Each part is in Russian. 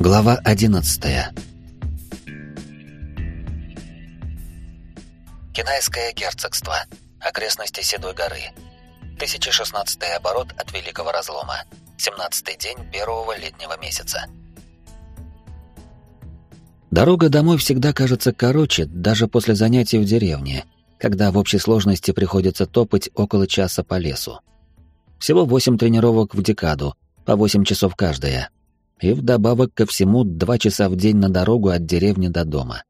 Глава 11. Китайское герцогство. Окрестности Седой горы. 1016 оборот от Великого разлома. 17-й день первого летнего месяца. Дорога домой всегда кажется короче, даже после занятий в деревне, когда в общей сложности приходится топать около часа по лесу. Всего 8 тренировок в декаду, по 8 часов каждая — и вдобавок ко всему два часа в день на дорогу от деревни до дома.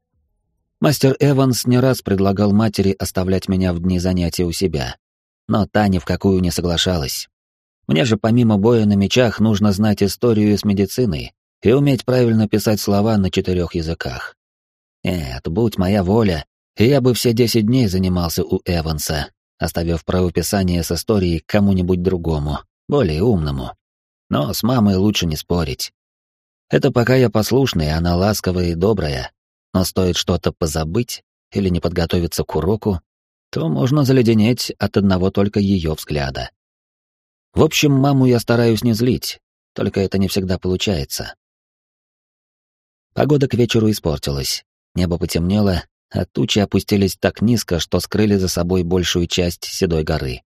Мастер Эванс не раз предлагал матери оставлять меня в дни занятий у себя, но та ни в какую не соглашалась. Мне же помимо боя на мечах нужно знать историю с медициной и уметь правильно писать слова на четырех языках. Нет, будь моя воля, я бы все десять дней занимался у Эванса, оставив правописание с историей кому-нибудь другому, более умному. Но с мамой лучше не спорить. Это пока я послушный, она ласковая и добрая, но стоит что-то позабыть или не подготовиться к уроку, то можно заледенеть от одного только ее взгляда. В общем, маму я стараюсь не злить, только это не всегда получается. Погода к вечеру испортилась, небо потемнело, а тучи опустились так низко, что скрыли за собой большую часть Седой горы.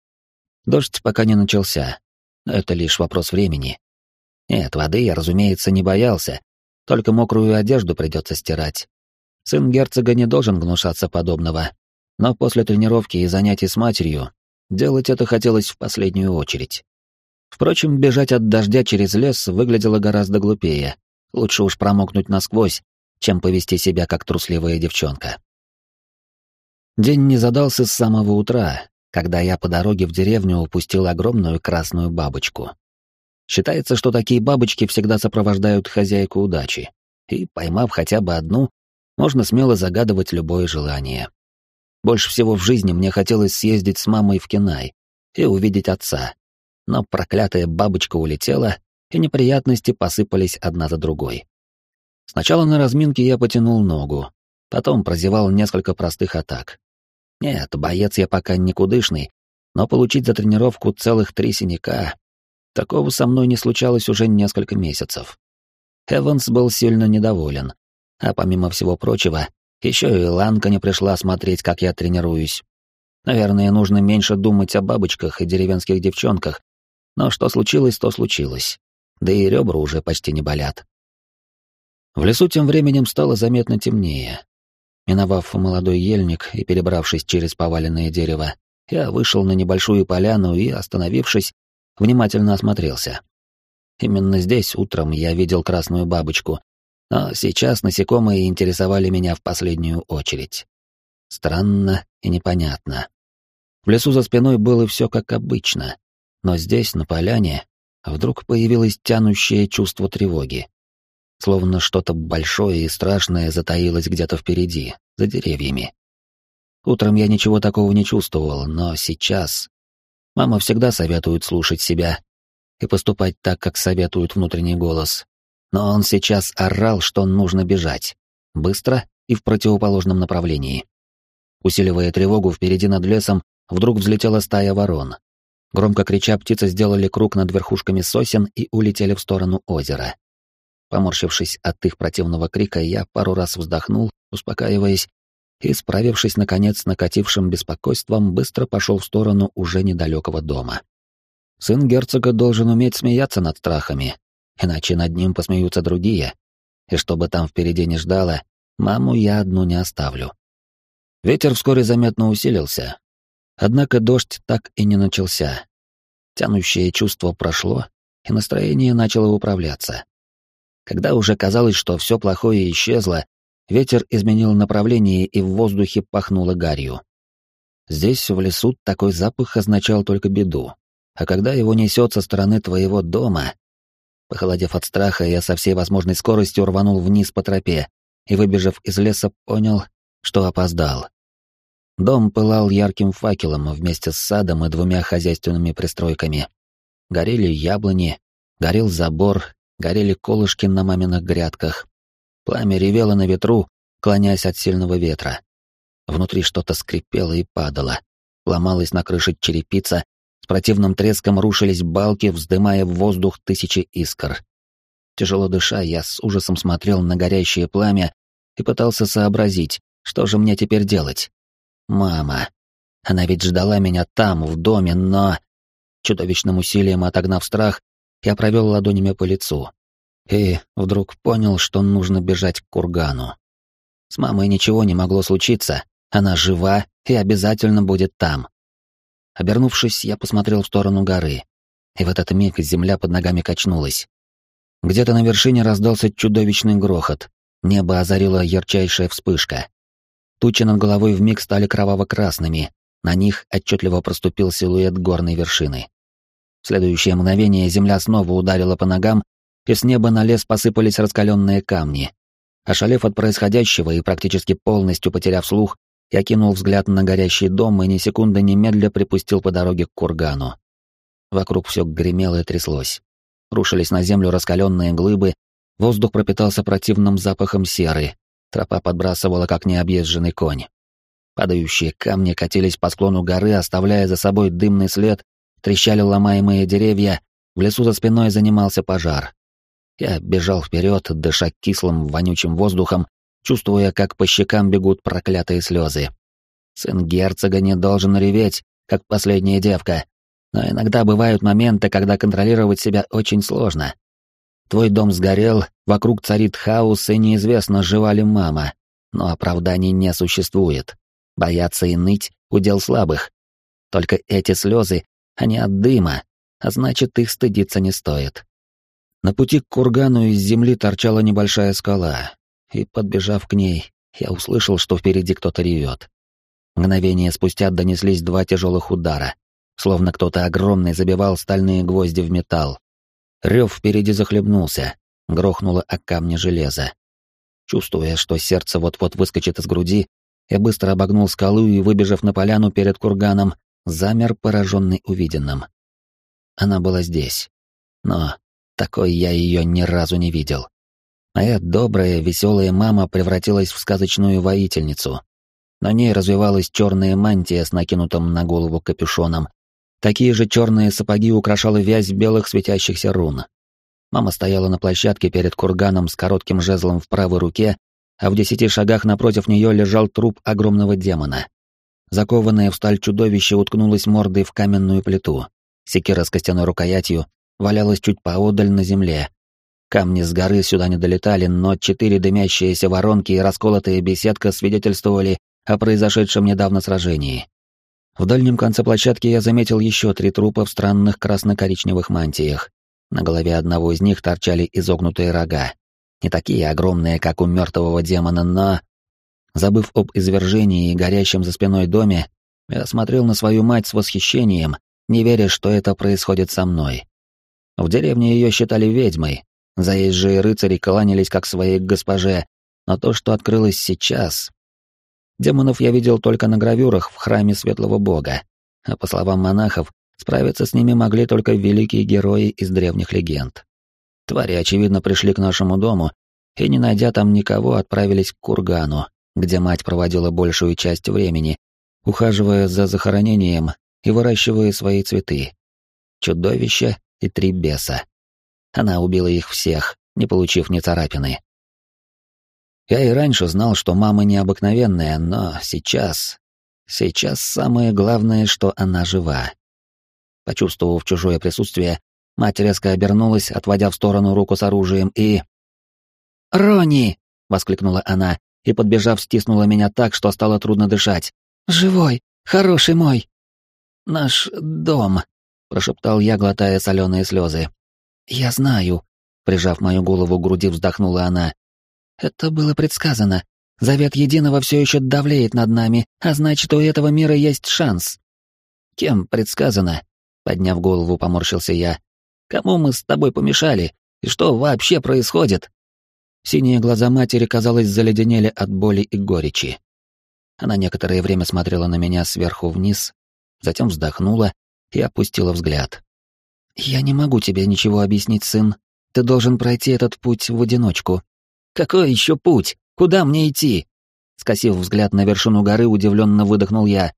Дождь пока не начался, но это лишь вопрос времени. Нет, воды я, разумеется, не боялся, только мокрую одежду придется стирать. Сын герцога не должен гнушаться подобного, но после тренировки и занятий с матерью делать это хотелось в последнюю очередь. Впрочем, бежать от дождя через лес выглядело гораздо глупее. Лучше уж промокнуть насквозь, чем повести себя как трусливая девчонка. День не задался с самого утра, когда я по дороге в деревню упустил огромную красную бабочку. Считается, что такие бабочки всегда сопровождают хозяйку удачи, и, поймав хотя бы одну, можно смело загадывать любое желание. Больше всего в жизни мне хотелось съездить с мамой в Кенай и увидеть отца. Но проклятая бабочка улетела, и неприятности посыпались одна за другой. Сначала на разминке я потянул ногу, потом прозевал несколько простых атак. Нет, боец я пока никудышный, но получить за тренировку целых три синяка Такого со мной не случалось уже несколько месяцев. Эванс был сильно недоволен. А помимо всего прочего, еще и Ланка не пришла смотреть, как я тренируюсь. Наверное, нужно меньше думать о бабочках и деревенских девчонках, но что случилось, то случилось. Да и ребра уже почти не болят. В лесу тем временем стало заметно темнее. Миновав молодой ельник и перебравшись через поваленное дерево, я вышел на небольшую поляну и, остановившись, внимательно осмотрелся. Именно здесь утром я видел красную бабочку, но сейчас насекомые интересовали меня в последнюю очередь. Странно и непонятно. В лесу за спиной было все как обычно, но здесь, на поляне, вдруг появилось тянущее чувство тревоги. Словно что-то большое и страшное затаилось где-то впереди, за деревьями. Утром я ничего такого не чувствовал, но сейчас Мама всегда советует слушать себя и поступать так, как советует внутренний голос. Но он сейчас орал, что нужно бежать. Быстро и в противоположном направлении. Усиливая тревогу впереди над лесом, вдруг взлетела стая ворон. Громко крича, птицы сделали круг над верхушками сосен и улетели в сторону озера. Поморщившись от их противного крика, я пару раз вздохнул, успокаиваясь, и, справившись, наконец, с накатившим беспокойством, быстро пошел в сторону уже недалекого дома. Сын герцога должен уметь смеяться над страхами, иначе над ним посмеются другие, и чтобы там впереди не ждало, маму я одну не оставлю. Ветер вскоре заметно усилился, однако дождь так и не начался. Тянущее чувство прошло, и настроение начало управляться. Когда уже казалось, что все плохое исчезло, Ветер изменил направление, и в воздухе пахнуло гарью. Здесь, в лесу, такой запах означал только беду. А когда его несет со стороны твоего дома... Похолодев от страха, я со всей возможной скоростью рванул вниз по тропе и, выбежав из леса, понял, что опоздал. Дом пылал ярким факелом вместе с садом и двумя хозяйственными пристройками. Горели яблони, горел забор, горели колышки на маминых грядках, Пламя ревело на ветру, клонясь от сильного ветра. Внутри что-то скрипело и падало. Ломалась на крыше черепица, с противным треском рушились балки, вздымая в воздух тысячи искр. Тяжело дыша, я с ужасом смотрел на горящее пламя и пытался сообразить, что же мне теперь делать. Мама. Она ведь ждала меня там, в доме, но... Чудовищным усилием отогнав страх, я провел ладонями по лицу. И вдруг понял, что нужно бежать к кургану. С мамой ничего не могло случиться, она жива и обязательно будет там. Обернувшись, я посмотрел в сторону горы, и в этот миг земля под ногами качнулась. Где-то на вершине раздался чудовищный грохот, небо озарила ярчайшая вспышка. Тучи над головой вмиг стали кроваво-красными, на них отчетливо проступил силуэт горной вершины. В следующее мгновение земля снова ударила по ногам, и с неба на лес посыпались раскаленные камни. Ошалев от происходящего и практически полностью потеряв слух, я кинул взгляд на горящий дом и ни секунды немедля припустил по дороге к кургану. Вокруг все гремело и тряслось. Рушились на землю раскаленные глыбы, воздух пропитался противным запахом серы, тропа подбрасывала, как необъезженный конь. Падающие камни катились по склону горы, оставляя за собой дымный след, трещали ломаемые деревья, в лесу за спиной занимался пожар. Я бежал вперед, дыша кислым, вонючим воздухом, чувствуя, как по щекам бегут проклятые слезы. Сын герцога не должен реветь, как последняя девка. Но иногда бывают моменты, когда контролировать себя очень сложно. Твой дом сгорел, вокруг царит хаос, и неизвестно, жива ли мама. Но оправданий не существует. Бояться и ныть — удел слабых. Только эти слезы, они от дыма, а значит, их стыдиться не стоит. На пути к кургану из земли торчала небольшая скала, и, подбежав к ней, я услышал, что впереди кто-то ревет. Мгновение спустя донеслись два тяжелых удара, словно кто-то огромный забивал стальные гвозди в металл. Рев впереди захлебнулся, грохнуло о камне железа. Чувствуя, что сердце вот-вот выскочит из груди, я быстро обогнул скалу и, выбежав на поляну перед курганом, замер, пораженный увиденным. Она была здесь. Но такой я ее ни разу не видел. Моя добрая, веселая мама превратилась в сказочную воительницу. На ней развивалась черная мантия с накинутым на голову капюшоном. Такие же черные сапоги украшала вязь белых светящихся рун. Мама стояла на площадке перед курганом с коротким жезлом в правой руке, а в десяти шагах напротив нее лежал труп огромного демона. Закованное в сталь чудовище уткнулось мордой в каменную плиту. Секира с костяной рукоятью валялась чуть поодаль на земле, Камни с горы сюда не долетали, но четыре дымящиеся воронки и расколотая беседка свидетельствовали о произошедшем недавно сражении. В дальнем конце площадки я заметил еще три трупа в странных красно-коричневых мантиях. На голове одного из них торчали изогнутые рога. Не такие огромные, как у мертвого демона, но... Забыв об извержении и горящем за спиной доме, я смотрел на свою мать с восхищением, не веря, что это происходит со мной. В деревне ее считали ведьмой, Заезжие рыцари кланялись как своей госпоже, но то, что открылось сейчас... Демонов я видел только на гравюрах в храме Светлого Бога, а по словам монахов, справиться с ними могли только великие герои из древних легенд. Твари, очевидно, пришли к нашему дому и, не найдя там никого, отправились к кургану, где мать проводила большую часть времени, ухаживая за захоронением и выращивая свои цветы. Чудовище и три беса. Она убила их всех, не получив ни царапины. Я и раньше знал, что мама необыкновенная, но сейчас... Сейчас самое главное, что она жива. Почувствовав чужое присутствие, мать резко обернулась, отводя в сторону руку с оружием, и... «Рони!» — воскликнула она, и, подбежав, стиснула меня так, что стало трудно дышать. «Живой! Хороший мой!» «Наш дом!» — прошептал я, глотая соленые слезы. «Я знаю», — прижав мою голову к груди, вздохнула она. «Это было предсказано. Завет Единого все еще давлеет над нами, а значит, у этого мира есть шанс». «Кем предсказано?» — подняв голову, поморщился я. «Кому мы с тобой помешали? И что вообще происходит?» Синие глаза матери, казалось, заледенели от боли и горечи. Она некоторое время смотрела на меня сверху вниз, затем вздохнула и опустила взгляд. «Я не могу тебе ничего объяснить, сын. Ты должен пройти этот путь в одиночку». «Какой еще путь? Куда мне идти?» Скосив взгляд на вершину горы, удивленно выдохнул я.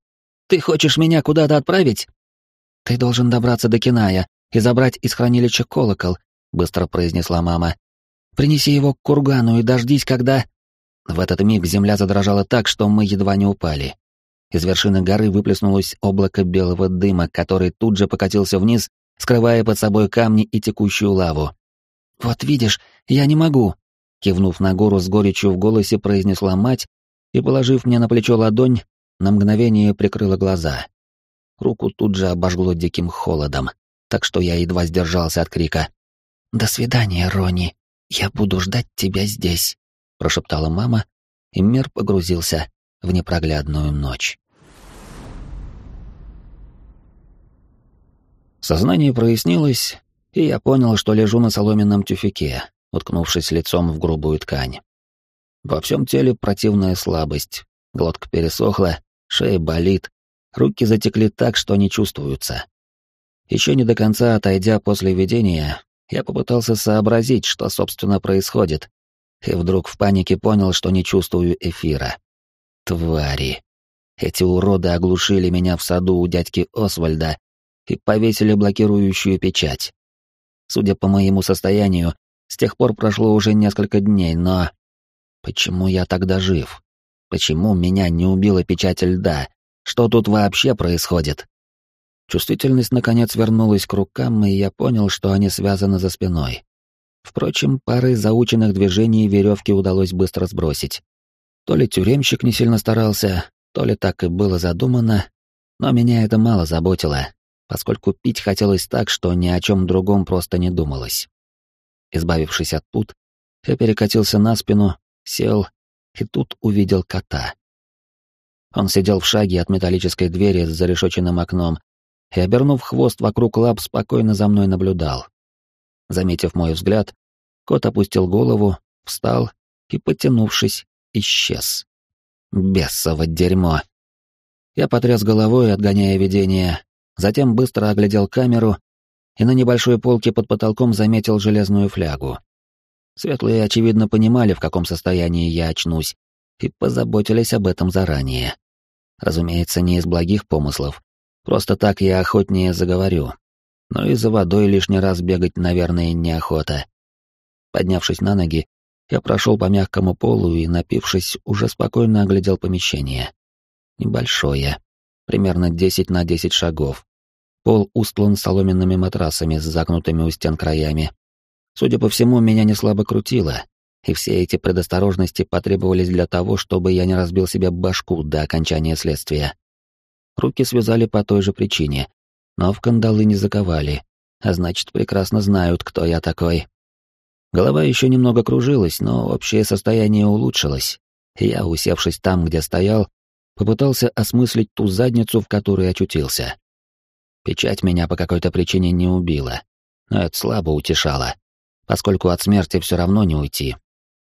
«Ты хочешь меня куда-то отправить?» «Ты должен добраться до Киная и забрать из хранилища колокол», — быстро произнесла мама. Принеси его к кургану и дождись, когда...» В этот миг земля задрожала так, что мы едва не упали. Из вершины горы выплеснулось облако белого дыма, который тут же покатился вниз, скрывая под собой камни и текущую лаву. «Вот видишь, я не могу!» Кивнув на гору с горечью в голосе, произнесла мать и, положив мне на плечо ладонь, на мгновение прикрыла глаза. Руку тут же обожгло диким холодом, так что я едва сдержался от крика. «До свидания, Рони. Я буду ждать тебя здесь», — прошептала мама, и мир погрузился в непроглядную ночь. Сознание прояснилось, и я понял, что лежу на соломенном тюфике, уткнувшись лицом в грубую ткань. Во всем теле противная слабость, глотка пересохла, шея болит, руки затекли так, что не чувствуются. Еще не до конца отойдя после видения, я попытался сообразить, что, собственно, происходит, и вдруг в панике понял, что не чувствую эфира. Твари. Эти уроды оглушили меня в саду у дядьки Освальда и повесили блокирующую печать. Судя по моему состоянию, с тех пор прошло уже несколько дней, но... Почему я тогда жив? Почему меня не убила печать льда? Что тут вообще происходит? Чувствительность наконец вернулась к рукам, и я понял, что они связаны за спиной. Впрочем, парой заученных движений веревки удалось быстро сбросить. То ли тюремщик не сильно старался, то ли так и было задумано, но меня это мало заботило поскольку пить хотелось так, что ни о чем другом просто не думалось. Избавившись от пут, я перекатился на спину, сел и тут увидел кота. Он сидел в шаге от металлической двери с зарешоченным окном и, обернув хвост вокруг лап, спокойно за мной наблюдал. Заметив мой взгляд, кот опустил голову, встал и, потянувшись, исчез. Бесово дерьмо. Я потряс головой, отгоняя видение, затем быстро оглядел камеру и на небольшой полке под потолком заметил железную флягу. Светлые, очевидно, понимали, в каком состоянии я очнусь, и позаботились об этом заранее. Разумеется, не из благих помыслов. Просто так я охотнее заговорю. Но и за водой лишний раз бегать, наверное, неохота. Поднявшись на ноги, я прошел по мягкому полу и, напившись, уже спокойно оглядел помещение. Небольшое, примерно 10 на 10 шагов. Пол устлан соломенными матрасами с загнутыми у стен краями. Судя по всему, меня не слабо крутило, и все эти предосторожности потребовались для того, чтобы я не разбил себе башку до окончания следствия. Руки связали по той же причине, но в кандалы не заковали, а значит, прекрасно знают, кто я такой. Голова еще немного кружилась, но общее состояние улучшилось, я, усевшись там, где стоял, попытался осмыслить ту задницу, в которой очутился. Печать меня по какой-то причине не убила, но это слабо утешало, поскольку от смерти все равно не уйти.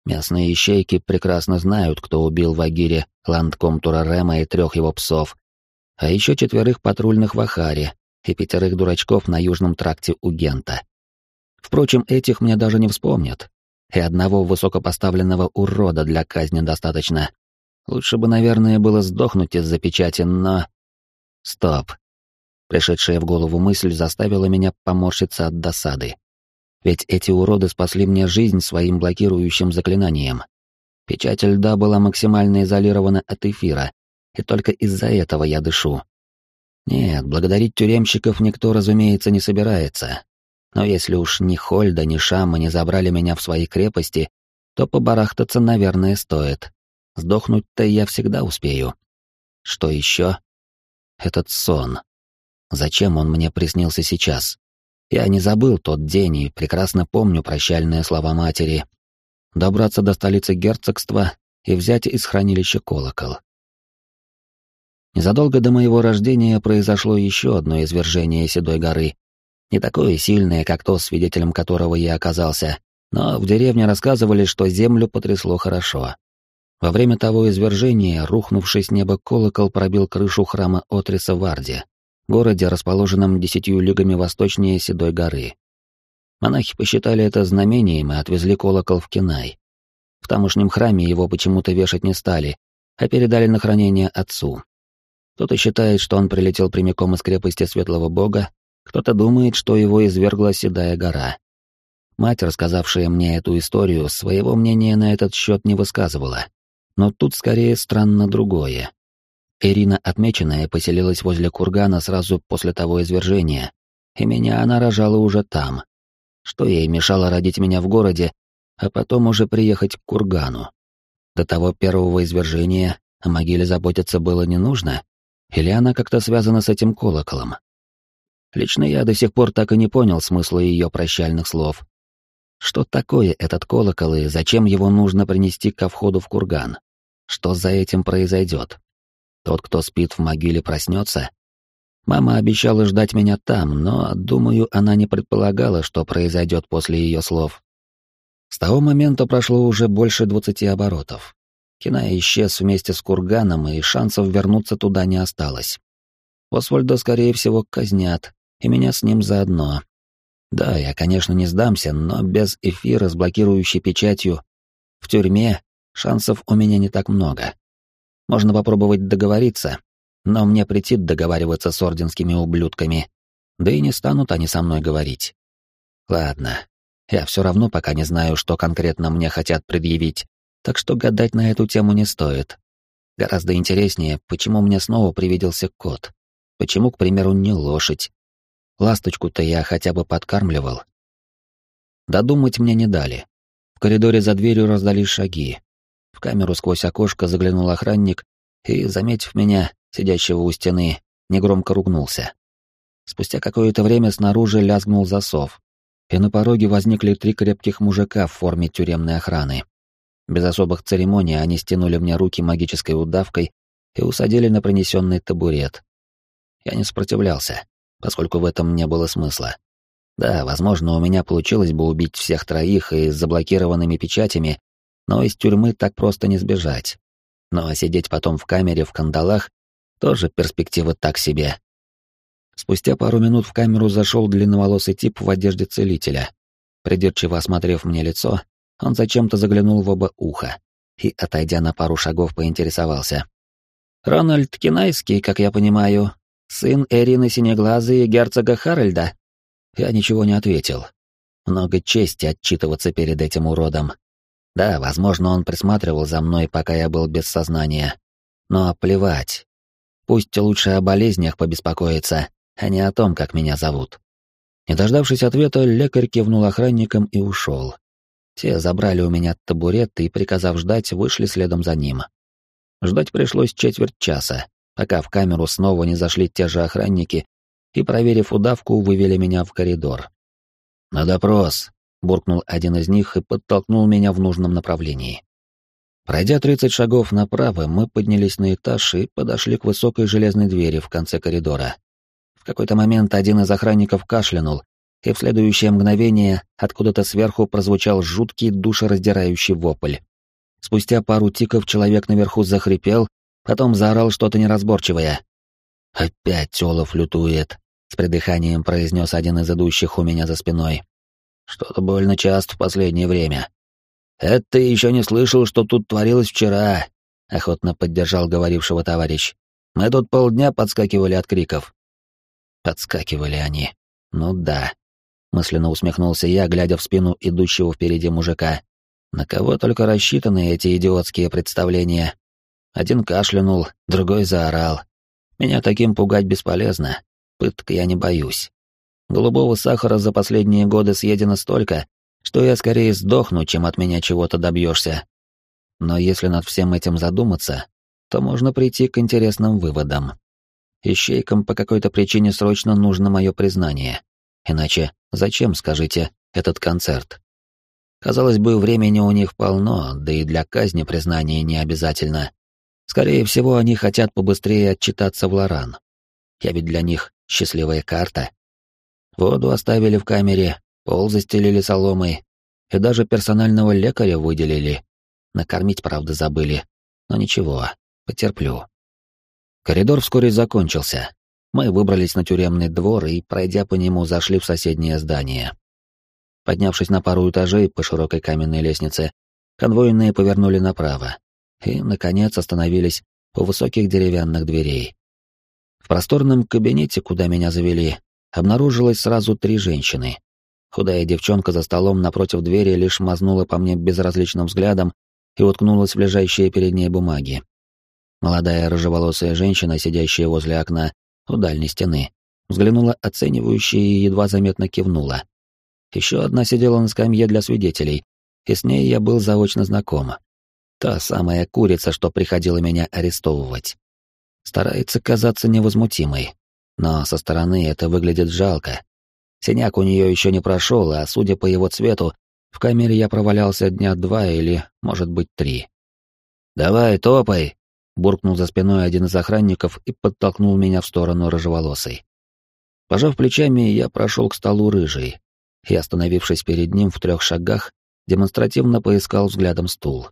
Местные ищейки прекрасно знают, кто убил в Агире ландкомтура Рема и трех его псов, а еще четверых патрульных в Ахаре и пятерых дурачков на южном тракте у Гента. Впрочем, этих мне даже не вспомнят, и одного высокопоставленного урода для казни достаточно, Лучше бы, наверное, было сдохнуть из-за печати, но... Стоп. Пришедшая в голову мысль заставила меня поморщиться от досады. Ведь эти уроды спасли мне жизнь своим блокирующим заклинанием. Печать льда была максимально изолирована от эфира, и только из-за этого я дышу. Нет, благодарить тюремщиков никто, разумеется, не собирается. Но если уж ни Хольда, ни Шама не забрали меня в свои крепости, то побарахтаться, наверное, стоит. Сдохнуть-то я всегда успею. Что еще? Этот сон. Зачем он мне приснился сейчас? Я не забыл тот день и прекрасно помню прощальные слова матери. Добраться до столицы герцогства и взять из хранилища колокол. Незадолго до моего рождения произошло еще одно извержение Седой горы. Не такое сильное, как то, свидетелем которого я оказался, но в деревне рассказывали, что землю потрясло хорошо. Во время того извержения, рухнувший с неба колокол пробил крышу храма Отриса в Арде, городе, расположенном десятью лигами восточнее Седой горы. Монахи посчитали это знамением и отвезли колокол в Кинай. В тамошнем храме его почему-то вешать не стали, а передали на хранение отцу. Кто-то считает, что он прилетел прямиком из крепости Светлого Бога, кто-то думает, что его извергла Седая гора. Мать, рассказавшая мне эту историю, своего мнения на этот счет не высказывала. Но тут скорее странно другое. Ирина Отмеченная поселилась возле кургана сразу после того извержения, и меня она рожала уже там. Что ей мешало родить меня в городе, а потом уже приехать к кургану? До того первого извержения о могиле заботиться было не нужно? Или она как-то связана с этим колоколом? Лично я до сих пор так и не понял смысла ее прощальных слов. Что такое этот колокол и зачем его нужно принести ко входу в курган? Что за этим произойдет? Тот, кто спит в могиле, проснется? Мама обещала ждать меня там, но, думаю, она не предполагала, что произойдет после ее слов. С того момента прошло уже больше двадцати оборотов. Кина исчез вместе с курганом, и шансов вернуться туда не осталось. Освальда, скорее всего, казнят, и меня с ним заодно. Да, я, конечно, не сдамся, но без эфира с блокирующей печатью в тюрьме шансов у меня не так много. Можно попробовать договориться, но мне претит договариваться с орденскими ублюдками, да и не станут они со мной говорить. Ладно, я все равно пока не знаю, что конкретно мне хотят предъявить, так что гадать на эту тему не стоит. Гораздо интереснее, почему мне снова привиделся кот. Почему, к примеру, не лошадь? Ласточку-то я хотя бы подкармливал. Додумать мне не дали. В коридоре за дверью раздались шаги. В камеру сквозь окошко заглянул охранник и, заметив меня, сидящего у стены, негромко ругнулся. Спустя какое-то время снаружи лязгнул засов, и на пороге возникли три крепких мужика в форме тюремной охраны. Без особых церемоний они стянули мне руки магической удавкой и усадили на принесенный табурет. Я не сопротивлялся, поскольку в этом не было смысла. Да, возможно, у меня получилось бы убить всех троих и с заблокированными печатями, но из тюрьмы так просто не сбежать. Но сидеть потом в камере в кандалах тоже перспектива так себе. Спустя пару минут в камеру зашел длинноволосый тип в одежде целителя. Придирчиво осмотрев мне лицо, он зачем-то заглянул в оба уха и, отойдя на пару шагов, поинтересовался. «Рональд Кинайский, как я понимаю, сын Эрины Синеглазой и герцога Харальда?» Я ничего не ответил. Много чести отчитываться перед этим уродом. Да, возможно, он присматривал за мной, пока я был без сознания. Но плевать. Пусть лучше о болезнях побеспокоится, а не о том, как меня зовут. Не дождавшись ответа, лекарь кивнул охранникам и ушел. Те забрали у меня табурет и, приказав ждать, вышли следом за ним. Ждать пришлось четверть часа, пока в камеру снова не зашли те же охранники и, проверив удавку, вывели меня в коридор. «На допрос», — буркнул один из них и подтолкнул меня в нужном направлении. Пройдя тридцать шагов направо, мы поднялись на этаж и подошли к высокой железной двери в конце коридора какой-то момент один из охранников кашлянул, и в следующее мгновение откуда-то сверху прозвучал жуткий душераздирающий вопль. Спустя пару тиков человек наверху захрипел, потом заорал что-то неразборчивое. «Опять Олаф лютует», — с придыханием произнес один из идущих у меня за спиной. «Что-то больно часто в последнее время». «Это еще не слышал, что тут творилось вчера», — охотно поддержал говорившего товарищ. «Мы тут полдня подскакивали от криков. Подскакивали они. Ну да. Мысленно усмехнулся я, глядя в спину идущего впереди мужика. На кого только рассчитаны эти идиотские представления. Один кашлянул, другой заорал. Меня таким пугать бесполезно. Пыток я не боюсь. Голубого сахара за последние годы съедено столько, что я скорее сдохну, чем от меня чего-то добьешься. Но если над всем этим задуматься, то можно прийти к интересным выводам. Ищейкам по какой-то причине срочно нужно мое признание. Иначе зачем, скажите, этот концерт? Казалось бы, времени у них полно, да и для казни признание не обязательно. Скорее всего, они хотят побыстрее отчитаться в Лоран. Я ведь для них счастливая карта. Воду оставили в камере, пол застелили соломой, и даже персонального лекаря выделили. Накормить, правда, забыли. Но ничего, потерплю. Коридор вскоре закончился. Мы выбрались на тюремный двор и, пройдя по нему, зашли в соседнее здание. Поднявшись на пару этажей по широкой каменной лестнице, конвойные повернули направо и, наконец, остановились у высоких деревянных дверей. В просторном кабинете, куда меня завели, обнаружилось сразу три женщины. Худая девчонка за столом напротив двери лишь мазнула по мне безразличным взглядом и уткнулась в лежащие перед ней бумаги. Молодая рыжеволосая женщина, сидящая возле окна у дальней стены, взглянула оценивающе и едва заметно кивнула. Еще одна сидела на скамье для свидетелей, и с ней я был заочно знаком. Та самая курица, что приходила меня арестовывать. Старается казаться невозмутимой, но со стороны это выглядит жалко. Синяк у нее еще не прошел, а судя по его цвету, в камере я провалялся дня два или, может быть, три. «Давай, топай!» — буркнул за спиной один из охранников и подтолкнул меня в сторону рыжеволосой. Пожав плечами, я прошел к столу рыжий и, остановившись перед ним в трех шагах, демонстративно поискал взглядом стул.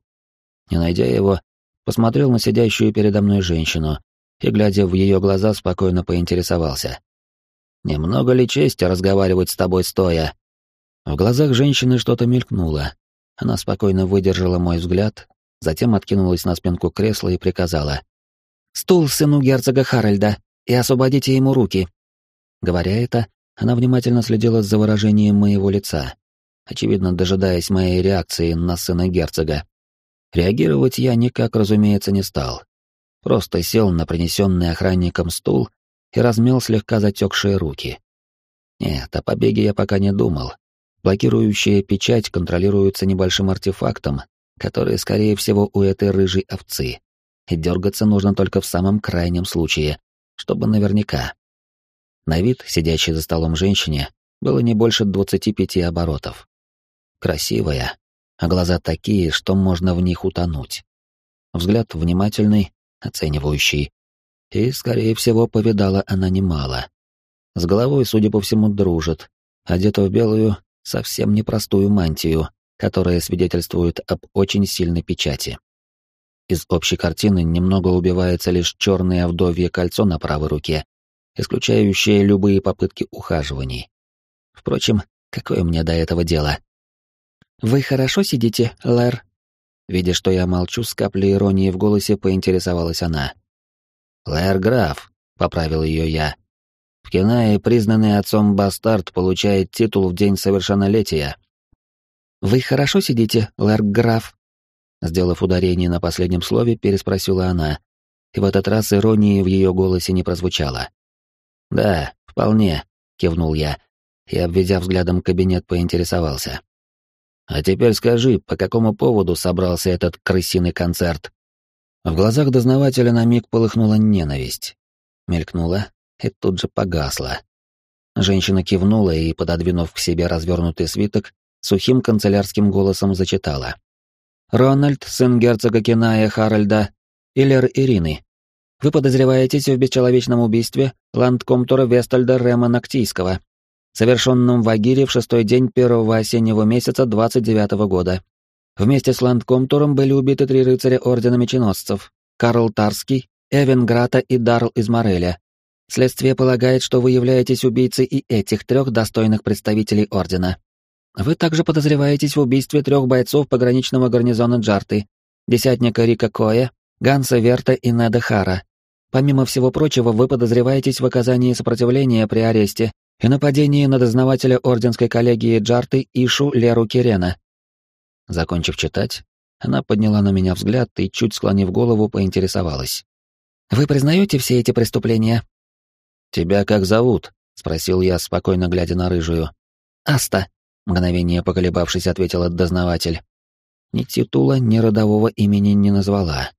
Не найдя его, посмотрел на сидящую передо мной женщину и, глядя в ее глаза, спокойно поинтересовался. «Немного ли чести разговаривать с тобой стоя?» В глазах женщины что-то мелькнуло. Она спокойно выдержала мой взгляд, затем откинулась на спинку кресла и приказала. «Стул сыну герцога Харальда, и освободите ему руки». Говоря это, она внимательно следила за выражением моего лица, очевидно дожидаясь моей реакции на сына герцога. Реагировать я никак, разумеется, не стал. Просто сел на принесенный охранником стул и размял слегка затекшие руки. Нет, о побеге я пока не думал. Блокирующая печать контролируется небольшим артефактом, который, скорее всего, у этой рыжей овцы. И дергаться нужно только в самом крайнем случае, чтобы наверняка. На вид, сидящей за столом женщине, было не больше двадцати пяти оборотов. Красивая, а глаза такие, что можно в них утонуть. Взгляд внимательный, оценивающий. И, скорее всего, повидала она немало. С головой, судя по всему, дружит, одета в белую, совсем непростую мантию, которая свидетельствует об очень сильной печати. Из общей картины немного убивается лишь черное вдовье кольцо на правой руке, исключающее любые попытки ухаживаний. Впрочем, какое мне до этого дело? «Вы хорошо сидите, Лэр?» Видя, что я молчу, с каплей иронии в голосе поинтересовалась она. «Лэр Граф», — поправил ее я. «В Кинае признанный отцом бастард получает титул в день совершеннолетия». «Вы хорошо сидите, Лэр Граф?» Сделав ударение на последнем слове, переспросила она, и в этот раз иронии в ее голосе не прозвучало. «Да, вполне», — кивнул я, и, обведя взглядом кабинет, поинтересовался. А теперь скажи, по какому поводу собрался этот крысиный концерт? В глазах дознавателя на миг полыхнула ненависть. Мелькнула и тут же погасла. Женщина кивнула и, пододвинув к себе развернутый свиток, сухим канцелярским голосом зачитала. «Рональд, сын герцога Киная Харальда, Иллер Ирины. Вы подозреваетесь в бесчеловечном убийстве ландкомтура Вестальда Рема Нактийского, совершенном в Агире в шестой день первого осеннего месяца 29 -го года. Вместе с Ландкомтуром были убиты три рыцаря Ордена Меченосцев — Карл Тарский, Эвен Грата и Дарл из Мореля. Следствие полагает, что вы являетесь убийцей и этих трех достойных представителей Ордена. Вы также подозреваетесь в убийстве трех бойцов пограничного гарнизона Джарты, десятника Рика Коя, Ганса Верта и Неда Хара. Помимо всего прочего, вы подозреваетесь в оказании сопротивления при аресте и нападении на дознавателя Орденской коллегии Джарты Ишу Леру Кирена. Закончив читать, она подняла на меня взгляд и, чуть склонив голову, поинтересовалась. «Вы признаете все эти преступления?» «Тебя как зовут?» — спросил я, спокойно глядя на рыжую. «Аста», — мгновение поколебавшись, ответил дознаватель. Ни титула, ни родового имени не назвала.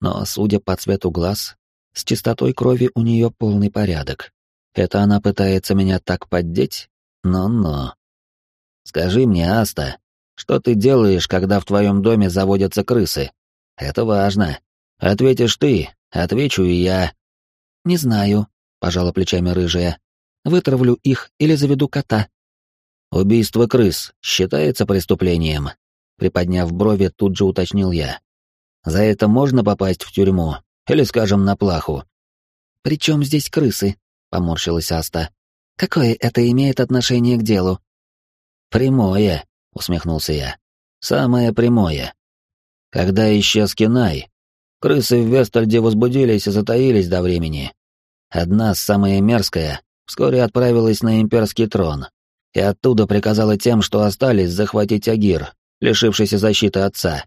Но, судя по цвету глаз, с чистотой крови у нее полный порядок. Это она пытается меня так поддеть? Но-но. Скажи мне, Аста, что ты делаешь, когда в твоем доме заводятся крысы? Это важно. Ответишь ты, отвечу и я. Не знаю, пожала плечами рыжая. Вытравлю их или заведу кота. Убийство крыс считается преступлением? Приподняв брови, тут же уточнил я. За это можно попасть в тюрьму? Или, скажем, на плаху? «При чем здесь крысы?» — поморщилась Аста. «Какое это имеет отношение к делу?» «Прямое», — усмехнулся я. «Самое прямое. Когда исчез Кинай, крысы в Вестальде возбудились и затаились до времени. Одна, самая мерзкая, вскоре отправилась на имперский трон. и оттуда приказала тем, что остались, захватить Агир, лишившийся защиты отца.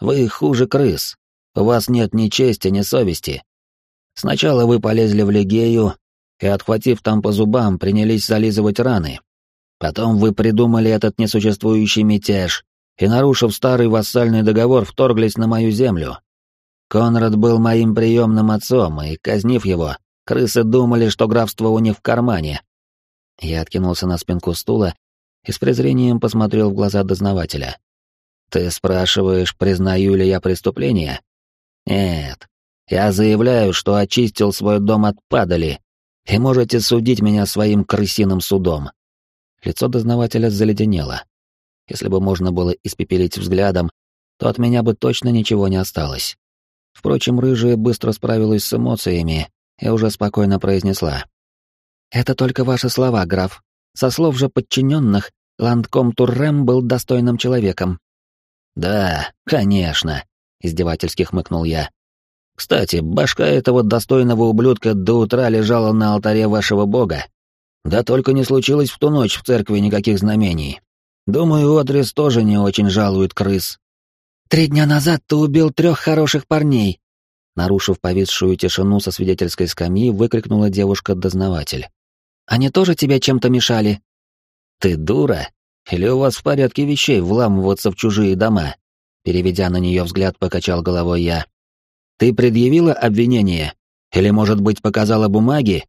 Вы хуже крыс. У вас нет ни чести, ни совести. Сначала вы полезли в Легею и, отхватив там по зубам, принялись зализывать раны. Потом вы придумали этот несуществующий мятеж и, нарушив старый вассальный договор, вторглись на мою землю. Конрад был моим приемным отцом, и, казнив его, крысы думали, что графство у них в кармане. Я откинулся на спинку стула и с презрением посмотрел в глаза дознавателя. «Ты спрашиваешь, признаю ли я преступление?» «Нет. Я заявляю, что очистил свой дом от падали, и можете судить меня своим крысиным судом». Лицо дознавателя заледенело. Если бы можно было испепелить взглядом, то от меня бы точно ничего не осталось. Впрочем, рыжая быстро справилась с эмоциями и уже спокойно произнесла. «Это только ваши слова, граф. Со слов же подчиненных, Ландком Туррем был достойным человеком». «Да, конечно», — издевательски хмыкнул я. «Кстати, башка этого достойного ублюдка до утра лежала на алтаре вашего бога. Да только не случилось в ту ночь в церкви никаких знамений. Думаю, Отрис тоже не очень жалует крыс». «Три дня назад ты убил трех хороших парней», нарушив повисшую тишину со свидетельской скамьи, выкрикнула девушка-дознаватель. «Они тоже тебе чем-то мешали?» «Ты дура? Или у вас в порядке вещей вламываться в чужие дома?» Переведя на нее взгляд, покачал головой я. «Ты предъявила обвинение? Или, может быть, показала бумаги?»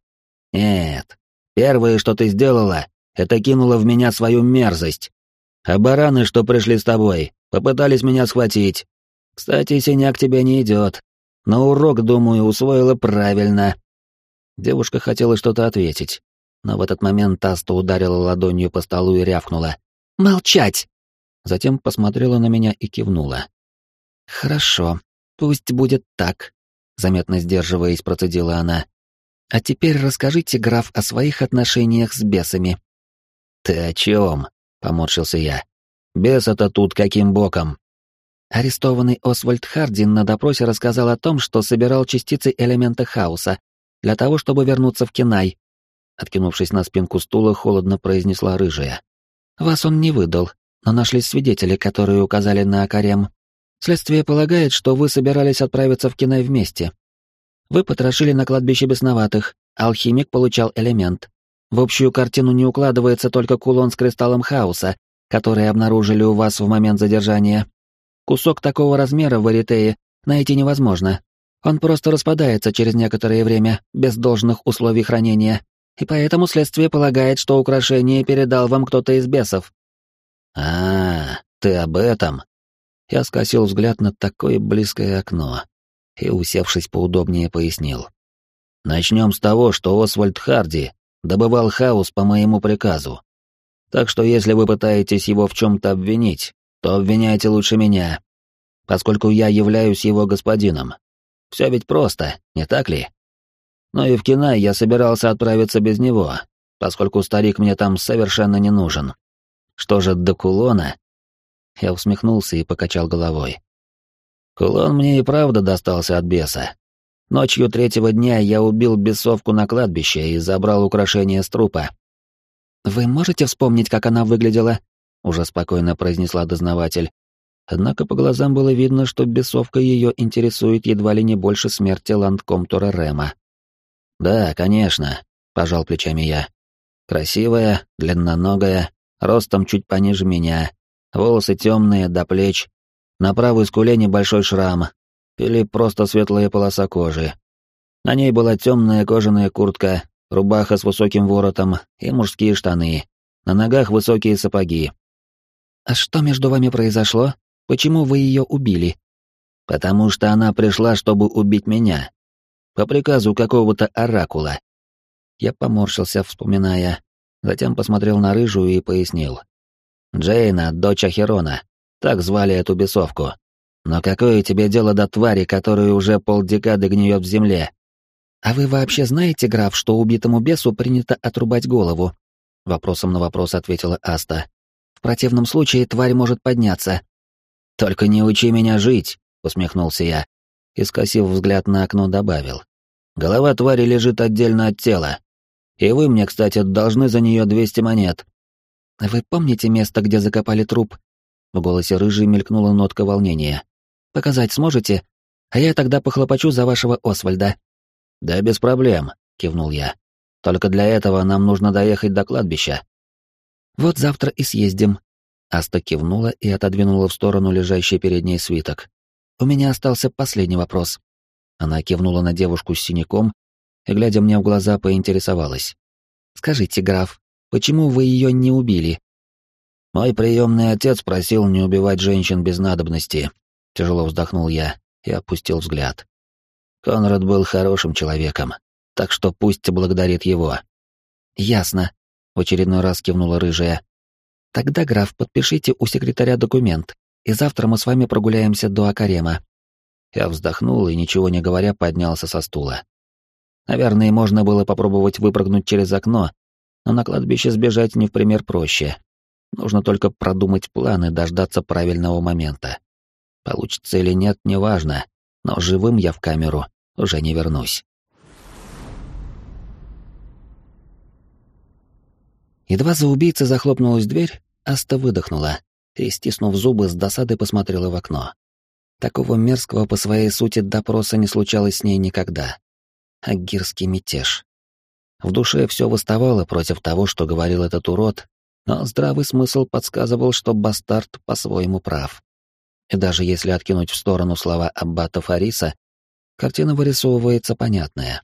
«Нет. Первое, что ты сделала, это кинула в меня свою мерзость. А бараны, что пришли с тобой, попытались меня схватить. Кстати, синяк тебе не идет, но урок, думаю, усвоила правильно. Девушка хотела что-то ответить, но в этот момент Таста ударила ладонью по столу и рявкнула. «Молчать!» Затем посмотрела на меня и кивнула. «Хорошо, пусть будет так», — заметно сдерживаясь, процедила она. «А теперь расскажите, граф, о своих отношениях с бесами». «Ты о чем?» — поморщился я. «Бес-то тут каким боком?» Арестованный Освальд Хардин на допросе рассказал о том, что собирал частицы элемента хаоса для того, чтобы вернуться в Кинай. Откинувшись на спинку стула, холодно произнесла рыжая. «Вас он не выдал, но нашлись свидетели, которые указали на Акарем. Следствие полагает, что вы собирались отправиться в Кинай вместе. Вы потрошили на кладбище бесноватых, алхимик получал элемент. В общую картину не укладывается только кулон с кристаллом хаоса, который обнаружили у вас в момент задержания. Кусок такого размера в Эритее найти невозможно. Он просто распадается через некоторое время, без должных условий хранения, и поэтому следствие полагает, что украшение передал вам кто-то из бесов. А, ты об этом? Я скосил взгляд на такое близкое окно и, усевшись поудобнее, пояснил. Начнем с того, что Освальд Харди добывал хаос по моему приказу. Так что если вы пытаетесь его в чем-то обвинить, то обвиняйте лучше меня, поскольку я являюсь его господином. Все ведь просто, не так ли? Но и в Кинай я собирался отправиться без него, поскольку старик мне там совершенно не нужен. Что же до кулона? Я усмехнулся и покачал головой. Кулон мне и правда достался от беса. Ночью третьего дня я убил бесовку на кладбище и забрал украшение с трупа. «Вы можете вспомнить, как она выглядела?» уже спокойно произнесла дознаватель. Однако по глазам было видно, что бесовка ее интересует едва ли не больше смерти ландкомтора Рема. «Да, конечно», — пожал плечами я. «Красивая, длинноногая, ростом чуть пониже меня, волосы темные до плеч, на правой скуле небольшой шрам, или просто светлая полоса кожи. На ней была темная кожаная куртка, рубаха с высоким воротом и мужские штаны, на ногах высокие сапоги, «А что между вами произошло? Почему вы ее убили?» «Потому что она пришла, чтобы убить меня. По приказу какого-то оракула». Я поморщился, вспоминая, затем посмотрел на рыжую и пояснил. «Джейна, дочь Ахерона. Так звали эту бесовку. Но какое тебе дело до твари, которая уже полдекады гниет в земле?» «А вы вообще знаете, граф, что убитому бесу принято отрубать голову?» Вопросом на вопрос ответила Аста. В противном случае тварь может подняться. Только не учи меня жить, усмехнулся я и, скосив взгляд на окно, добавил. Голова твари лежит отдельно от тела. И вы мне, кстати, должны за нее 200 монет. «Вы помните место, где закопали труп?» В голосе рыжей мелькнула нотка волнения. «Показать сможете? А я тогда похлопочу за вашего Освальда». «Да без проблем», — кивнул я. «Только для этого нам нужно доехать до кладбища». «Вот завтра и съездим». Аста кивнула и отодвинула в сторону лежащий перед ней свиток. «У меня остался последний вопрос». Она кивнула на девушку с синяком и, глядя мне в глаза, поинтересовалась. «Скажите, граф, почему вы ее не убили?» «Мой приемный отец просил не убивать женщин без надобности», — тяжело вздохнул я и опустил взгляд. Конрад был хорошим человеком, так что пусть благодарит его. «Ясно», — в очередной раз кивнула рыжая. «Тогда, граф, подпишите у секретаря документ, и завтра мы с вами прогуляемся до Акарема». Я вздохнул и, ничего не говоря, поднялся со стула. Наверное, можно было попробовать выпрыгнуть через окно, но на кладбище сбежать не в пример проще. Нужно только продумать план и дождаться правильного момента. Получится или нет, неважно, но живым я в камеру уже не вернусь. Едва за убийцей захлопнулась дверь, Аста выдохнула и, стиснув зубы, с досадой посмотрела в окно. Такого мерзкого по своей сути допроса не случалось с ней никогда агирский мятеж. В душе все выставало против того, что говорил этот урод, но здравый смысл подсказывал, что бастард по-своему прав. И даже если откинуть в сторону слова аббата Фариса, картина вырисовывается понятная.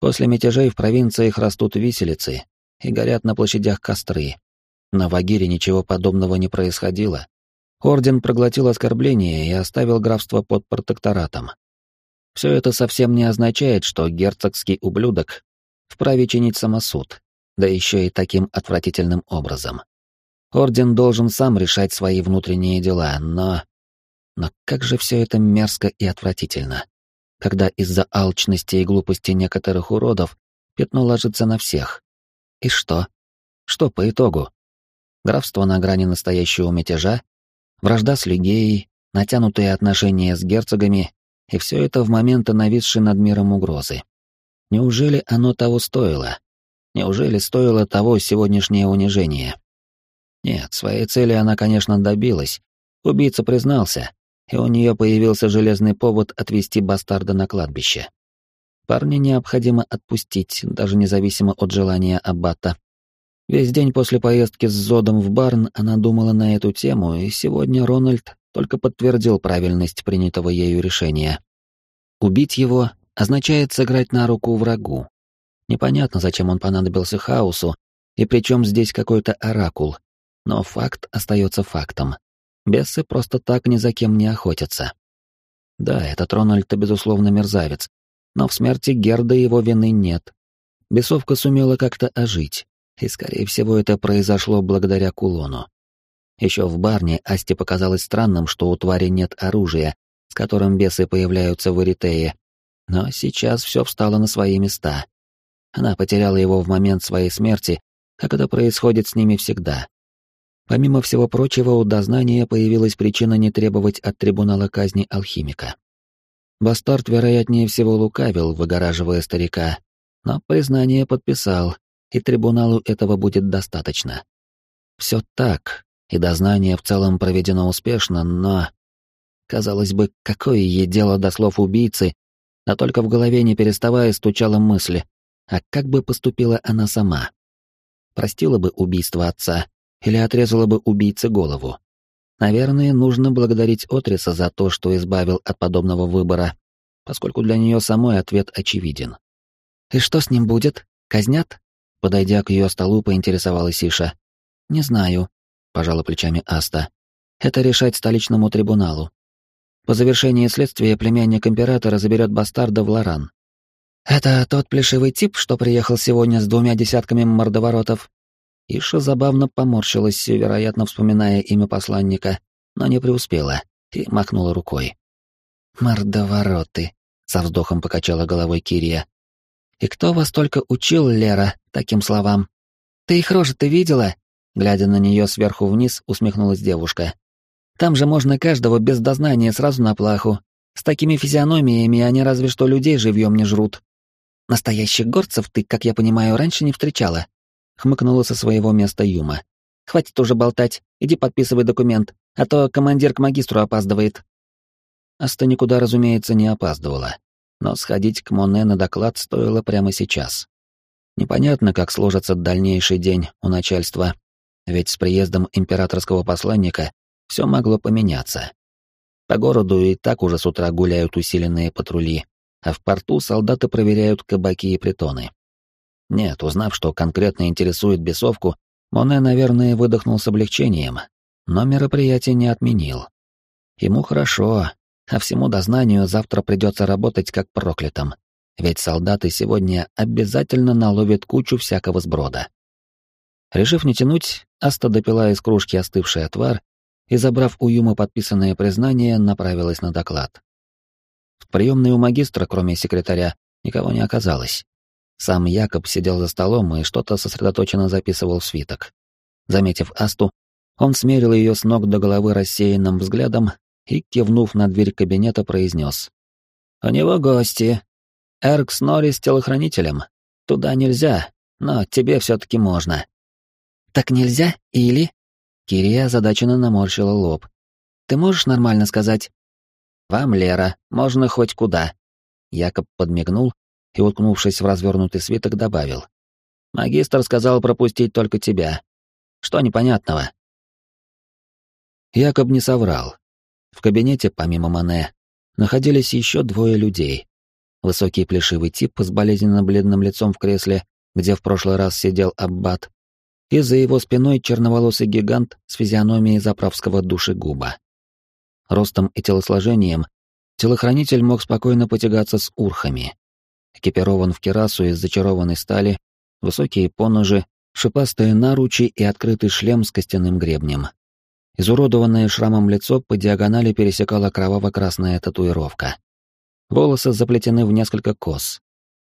После мятежей в провинциях растут виселицы и горят на площадях костры. На Вагире ничего подобного не происходило. Орден проглотил оскорбление и оставил графство под протекторатом. Все это совсем не означает, что герцогский ублюдок вправе чинить самосуд, да еще и таким отвратительным образом. Орден должен сам решать свои внутренние дела, но... Но как же все это мерзко и отвратительно, когда из-за алчности и глупости некоторых уродов пятно ложится на всех. И что? Что по итогу? Графство на грани настоящего мятежа, вражда с Лигеей, натянутые отношения с герцогами и все это в моменты нависшей над миром угрозы. Неужели оно того стоило? Неужели стоило того сегодняшнее унижение? Нет, своей цели она, конечно, добилась. Убийца признался, и у нее появился железный повод отвезти бастарда на кладбище. Парня необходимо отпустить, даже независимо от желания Аббата. Весь день после поездки с Зодом в Барн она думала на эту тему, и сегодня Рональд только подтвердил правильность принятого ею решения. Убить его означает сыграть на руку врагу. Непонятно, зачем он понадобился хаосу, и причем здесь какой-то оракул, но факт остается фактом. Бесы просто так ни за кем не охотятся. Да, этот Рональд, безусловно, мерзавец, но в смерти Герда его вины нет. Бесовка сумела как-то ожить, и, скорее всего, это произошло благодаря кулону. Еще в барне Асте показалось странным, что у твари нет оружия, с которым бесы появляются в Эритее. Но сейчас все встало на свои места. Она потеряла его в момент своей смерти, как это происходит с ними всегда. Помимо всего прочего, у дознания появилась причина не требовать от трибунала казни алхимика. Бастард, вероятнее всего, лукавил, выгораживая старика, но признание подписал, и трибуналу этого будет достаточно. Все так, и дознание в целом проведено успешно, но... Казалось бы, какое ей дело до слов убийцы, а только в голове не переставая стучала мысль, а как бы поступила она сама? Простила бы убийство отца или отрезала бы убийце голову? Наверное, нужно благодарить Отриса за то, что избавил от подобного выбора, поскольку для нее самой ответ очевиден. «И что с ним будет? Казнят?» Подойдя к ее столу, поинтересовалась Иша. «Не знаю. — пожала плечами Аста. «Это решать столичному трибуналу. По завершении следствия племянник императора заберет бастарда в Лоран. «Это тот плешивый тип, что приехал сегодня с двумя десятками мордоворотов?» Иша забавно поморщилась, вероятно, вспоминая имя посланника, но не преуспела и махнула рукой. «Мордовороты», — со вздохом покачала головой Кирия. «И кто вас только учил, Лера, таким словам? Ты их рожи-то видела? Глядя на нее сверху вниз, усмехнулась девушка. «Там же можно каждого без дознания сразу на плаху. С такими физиономиями они разве что людей живьем не жрут. Настоящих горцев ты, как я понимаю, раньше не встречала», — хмыкнула со своего места Юма. Хватит уже болтать, иди подписывай документ, а то командир к магистру опаздывает». Аста никуда, разумеется, не опаздывала, но сходить к Моне на доклад стоило прямо сейчас. Непонятно, как сложится дальнейший день у начальства, ведь с приездом императорского посланника все могло поменяться. По городу и так уже с утра гуляют усиленные патрули, а в порту солдаты проверяют кабаки и притоны. Нет, узнав, что конкретно интересует бесовку, Моне, наверное, выдохнул с облегчением, но мероприятие не отменил. Ему хорошо, а всему дознанию завтра придется работать как проклятым, ведь солдаты сегодня обязательно наловят кучу всякого сброда. Решив не тянуть, Аста допила из кружки остывший отвар и, забрав у Юма подписанное признание, направилась на доклад. В приемной у магистра, кроме секретаря, никого не оказалось. Сам Якоб сидел за столом и что-то сосредоточенно записывал в свиток. Заметив Асту, он смерил ее с ног до головы рассеянным взглядом и, кивнув на дверь кабинета, произнес. «У него гости. Эрк Нори с телохранителем. Туда нельзя, но тебе все-таки можно». «Так нельзя или?» Кирия озадаченно наморщила лоб. «Ты можешь нормально сказать?» «Вам, Лера, можно хоть куда». Якоб подмигнул и, уткнувшись в развернутый свиток, добавил. «Магистр сказал пропустить только тебя. Что непонятного?» Якоб не соврал. В кабинете, помимо Мане, находились еще двое людей. Высокий плешивый тип с болезненно бледным лицом в кресле, где в прошлый раз сидел Аббат, и за его спиной черноволосый гигант с физиономией заправского душегуба. Ростом и телосложением телохранитель мог спокойно потягаться с урхами экипирован в керасу из зачарованной стали, высокие поножи, шипастые наручи и открытый шлем с костяным гребнем. Изуродованное шрамом лицо по диагонали пересекала кроваво-красная татуировка. Волосы заплетены в несколько кос.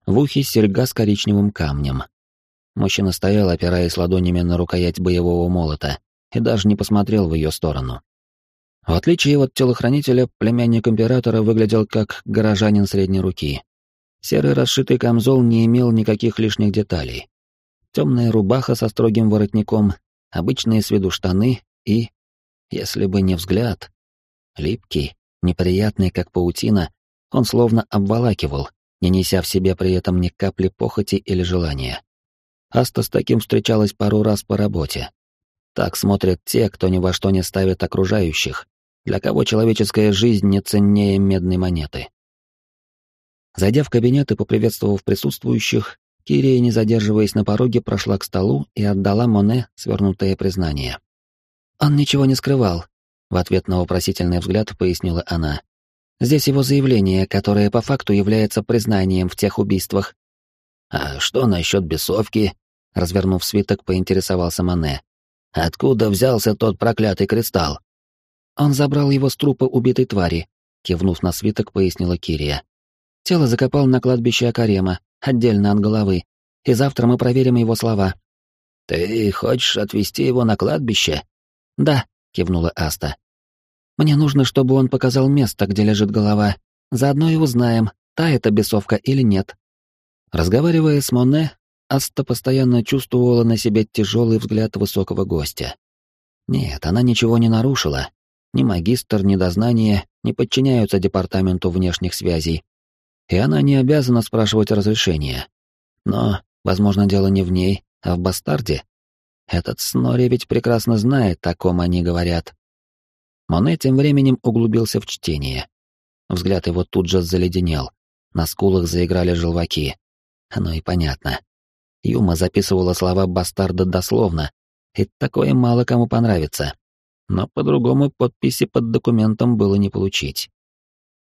В ухе серьга с коричневым камнем. Мужчина стоял, опираясь ладонями на рукоять боевого молота, и даже не посмотрел в ее сторону. В отличие от телохранителя, племянник императора выглядел как горожанин средней руки, Серый расшитый камзол не имел никаких лишних деталей. Темная рубаха со строгим воротником, обычные с виду штаны и, если бы не взгляд, липкий, неприятный, как паутина, он словно обволакивал, не неся в себе при этом ни капли похоти или желания. Аста с таким встречалась пару раз по работе. Так смотрят те, кто ни во что не ставит окружающих, для кого человеческая жизнь не ценнее медной монеты. Зайдя в кабинет и поприветствовав присутствующих, Кирия, не задерживаясь на пороге, прошла к столу и отдала Моне свернутое признание. «Он ничего не скрывал», — в ответ на вопросительный взгляд пояснила она. «Здесь его заявление, которое по факту является признанием в тех убийствах». «А что насчет бесовки?» — развернув свиток, поинтересовался Моне. «Откуда взялся тот проклятый кристалл?» «Он забрал его с трупа убитой твари», — кивнув на свиток, пояснила Кирия. Тело закопал на кладбище Акарема, отдельно от головы, и завтра мы проверим его слова». «Ты хочешь отвезти его на кладбище?» «Да», — кивнула Аста. «Мне нужно, чтобы он показал место, где лежит голова. Заодно и узнаем, та это бесовка или нет». Разговаривая с Моне, Аста постоянно чувствовала на себе тяжелый взгляд высокого гостя. Нет, она ничего не нарушила. Ни магистр, ни дознание не подчиняются департаменту внешних связей, и она не обязана спрашивать разрешения. Но, возможно, дело не в ней, а в бастарде. Этот Снори ведь прекрасно знает, о ком они говорят. Моне тем временем углубился в чтение. Взгляд его тут же заледенел. На скулах заиграли желваки. Оно и понятно. Юма записывала слова бастарда дословно, и такое мало кому понравится. Но по-другому подписи под документом было не получить.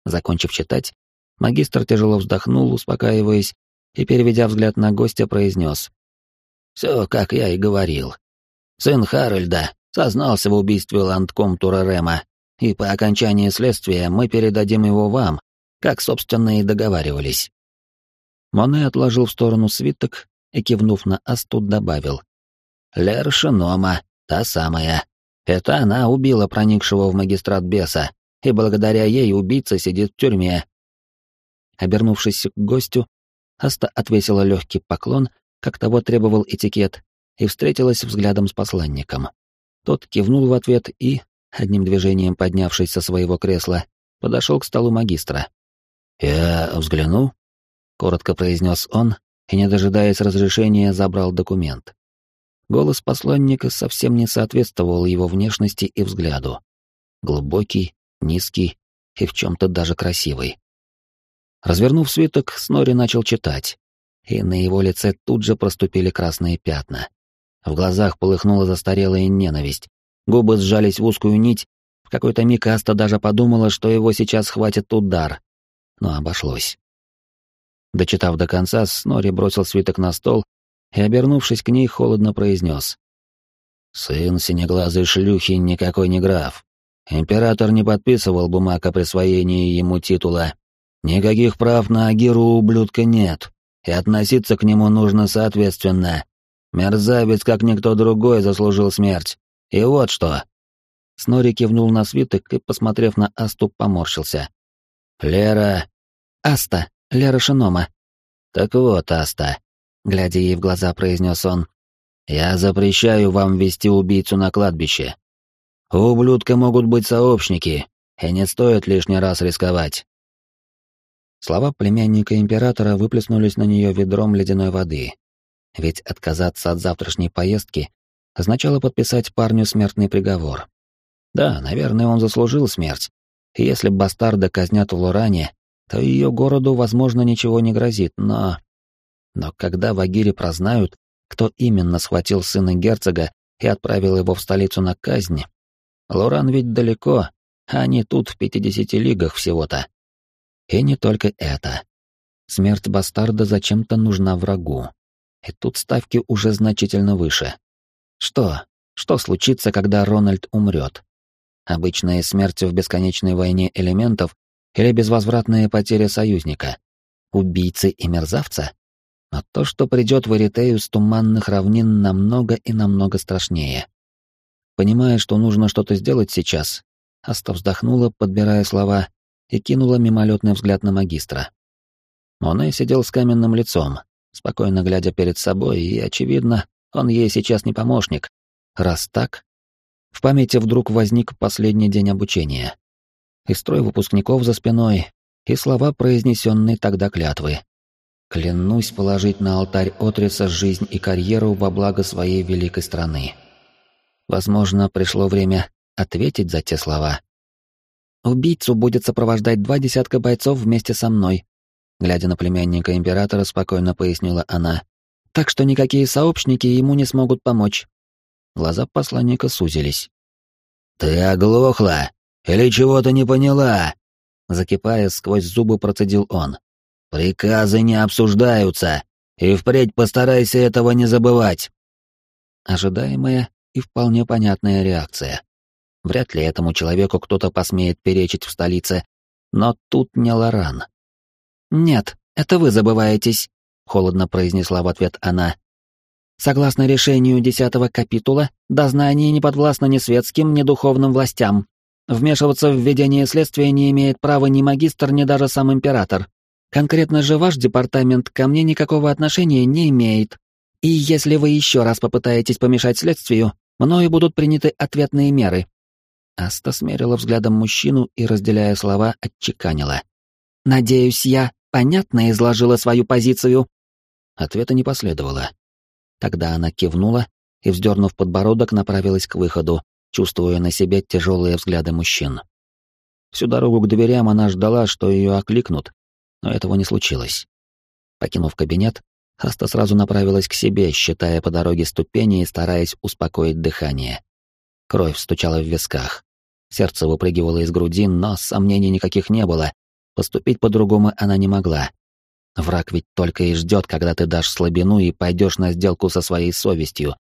Закончив читать, Магистр тяжело вздохнул, успокаиваясь, и, переведя взгляд на гостя, произнес. «Все, как я и говорил. Сын Харальда сознался в убийстве ландком Турарема, и по окончании следствия мы передадим его вам, как, собственно, и договаривались». Моне отложил в сторону свиток и, кивнув на Астут, добавил. «Лер Шинома, та самая. Это она убила проникшего в магистрат беса, и благодаря ей убийца сидит в тюрьме, Обернувшись к гостю, Аста отвесила легкий поклон, как того требовал этикет, и встретилась взглядом с посланником. Тот кивнул в ответ и, одним движением поднявшись со своего кресла, подошел к столу магистра. «Я взгляну», — коротко произнес он, и, не дожидаясь разрешения, забрал документ. Голос посланника совсем не соответствовал его внешности и взгляду. Глубокий, низкий и в чем-то даже красивый. Развернув свиток, Снори начал читать, и на его лице тут же проступили красные пятна. В глазах полыхнула застарелая ненависть, губы сжались в узкую нить, в какой-то миг Аста даже подумала, что его сейчас хватит удар, но обошлось. Дочитав до конца, Снори бросил свиток на стол и, обернувшись к ней, холодно произнес. «Сын синеглазой шлюхи никакой не граф. Император не подписывал бумаг о присвоении ему титула. Никаких прав на Агиру ублюдка нет, и относиться к нему нужно соответственно. Мерзавец, как никто другой, заслужил смерть. И вот что». Снори кивнул на свиток и, посмотрев на Асту, поморщился. «Лера...» «Аста», Лера Шинома. Так вот, Аста, глядя ей в глаза, произнес он. Я запрещаю вам вести убийцу на кладбище. У ублюдка могут быть сообщники, и не стоит лишний раз рисковать. Слова племянника императора выплеснулись на нее ведром ледяной воды. Ведь отказаться от завтрашней поездки означало подписать парню смертный приговор. Да, наверное, он заслужил смерть. И если бастарда казнят в Лоране, то ее городу, возможно, ничего не грозит, но... Но когда в Агире прознают, кто именно схватил сына герцога и отправил его в столицу на казнь, Лоран ведь далеко, а они тут в пятидесяти лигах всего-то. И не только это. Смерть бастарда зачем-то нужна врагу. И тут ставки уже значительно выше. Что? Что случится, когда Рональд умрет? Обычная смерть в бесконечной войне элементов или безвозвратная потеря союзника? Убийцы и мерзавца? Но то, что придет в Эритею с туманных равнин, намного и намного страшнее. Понимая, что нужно что-то сделать сейчас, Аста вздохнула, подбирая слова, и кинула мимолетный взгляд на магистра. Моне сидел с каменным лицом, спокойно глядя перед собой, и, очевидно, он ей сейчас не помощник. Раз так... В памяти вдруг возник последний день обучения и строй выпускников за спиной, и слова, произнесенные тогда клятвы. «Клянусь положить на алтарь Отриса жизнь и карьеру во благо своей великой страны». Возможно, пришло время ответить за те слова. «Убийцу будет сопровождать два десятка бойцов вместе со мной», глядя на племянника императора, спокойно пояснила она. «Так что никакие сообщники ему не смогут помочь». Глаза посланника сузились. «Ты оглохла!» Или чего-то не поняла?» Закипая, сквозь зубы процедил он. «Приказы не обсуждаются, и впредь постарайся этого не забывать». Ожидаемая и вполне понятная реакция. Вряд ли этому человеку кто-то посмеет перечить в столице, но тут не Лоран. «Нет, это вы забываетесь», — холодно произнесла в ответ она. «Согласно решению десятого капитула, дознание не подвластно ни светским, ни духовным властям. Вмешиваться в ведение следствия не имеет права ни магистр, ни даже сам император. Конкретно же ваш департамент ко мне никакого отношения не имеет. И если вы еще раз попытаетесь помешать следствию, мною будут приняты ответные меры». Аста смерила взглядом мужчину и, разделяя слова, отчеканила. «Надеюсь, я понятно изложила свою позицию?» Ответа не последовало. Тогда она кивнула и, вздернув подбородок, направилась к выходу, чувствуя на себе тяжелые взгляды мужчин. Всю дорогу к дверям она ждала, что ее окликнут, но этого не случилось. Покинув кабинет, Хаста сразу направилась к себе, считая по дороге ступени и стараясь успокоить дыхание. Кровь стучала в висках. Сердце выпрыгивало из груди, но сомнений никаких не было. Поступить по-другому она не могла. Враг ведь только и ждет, когда ты дашь слабину и пойдешь на сделку со своей совестью,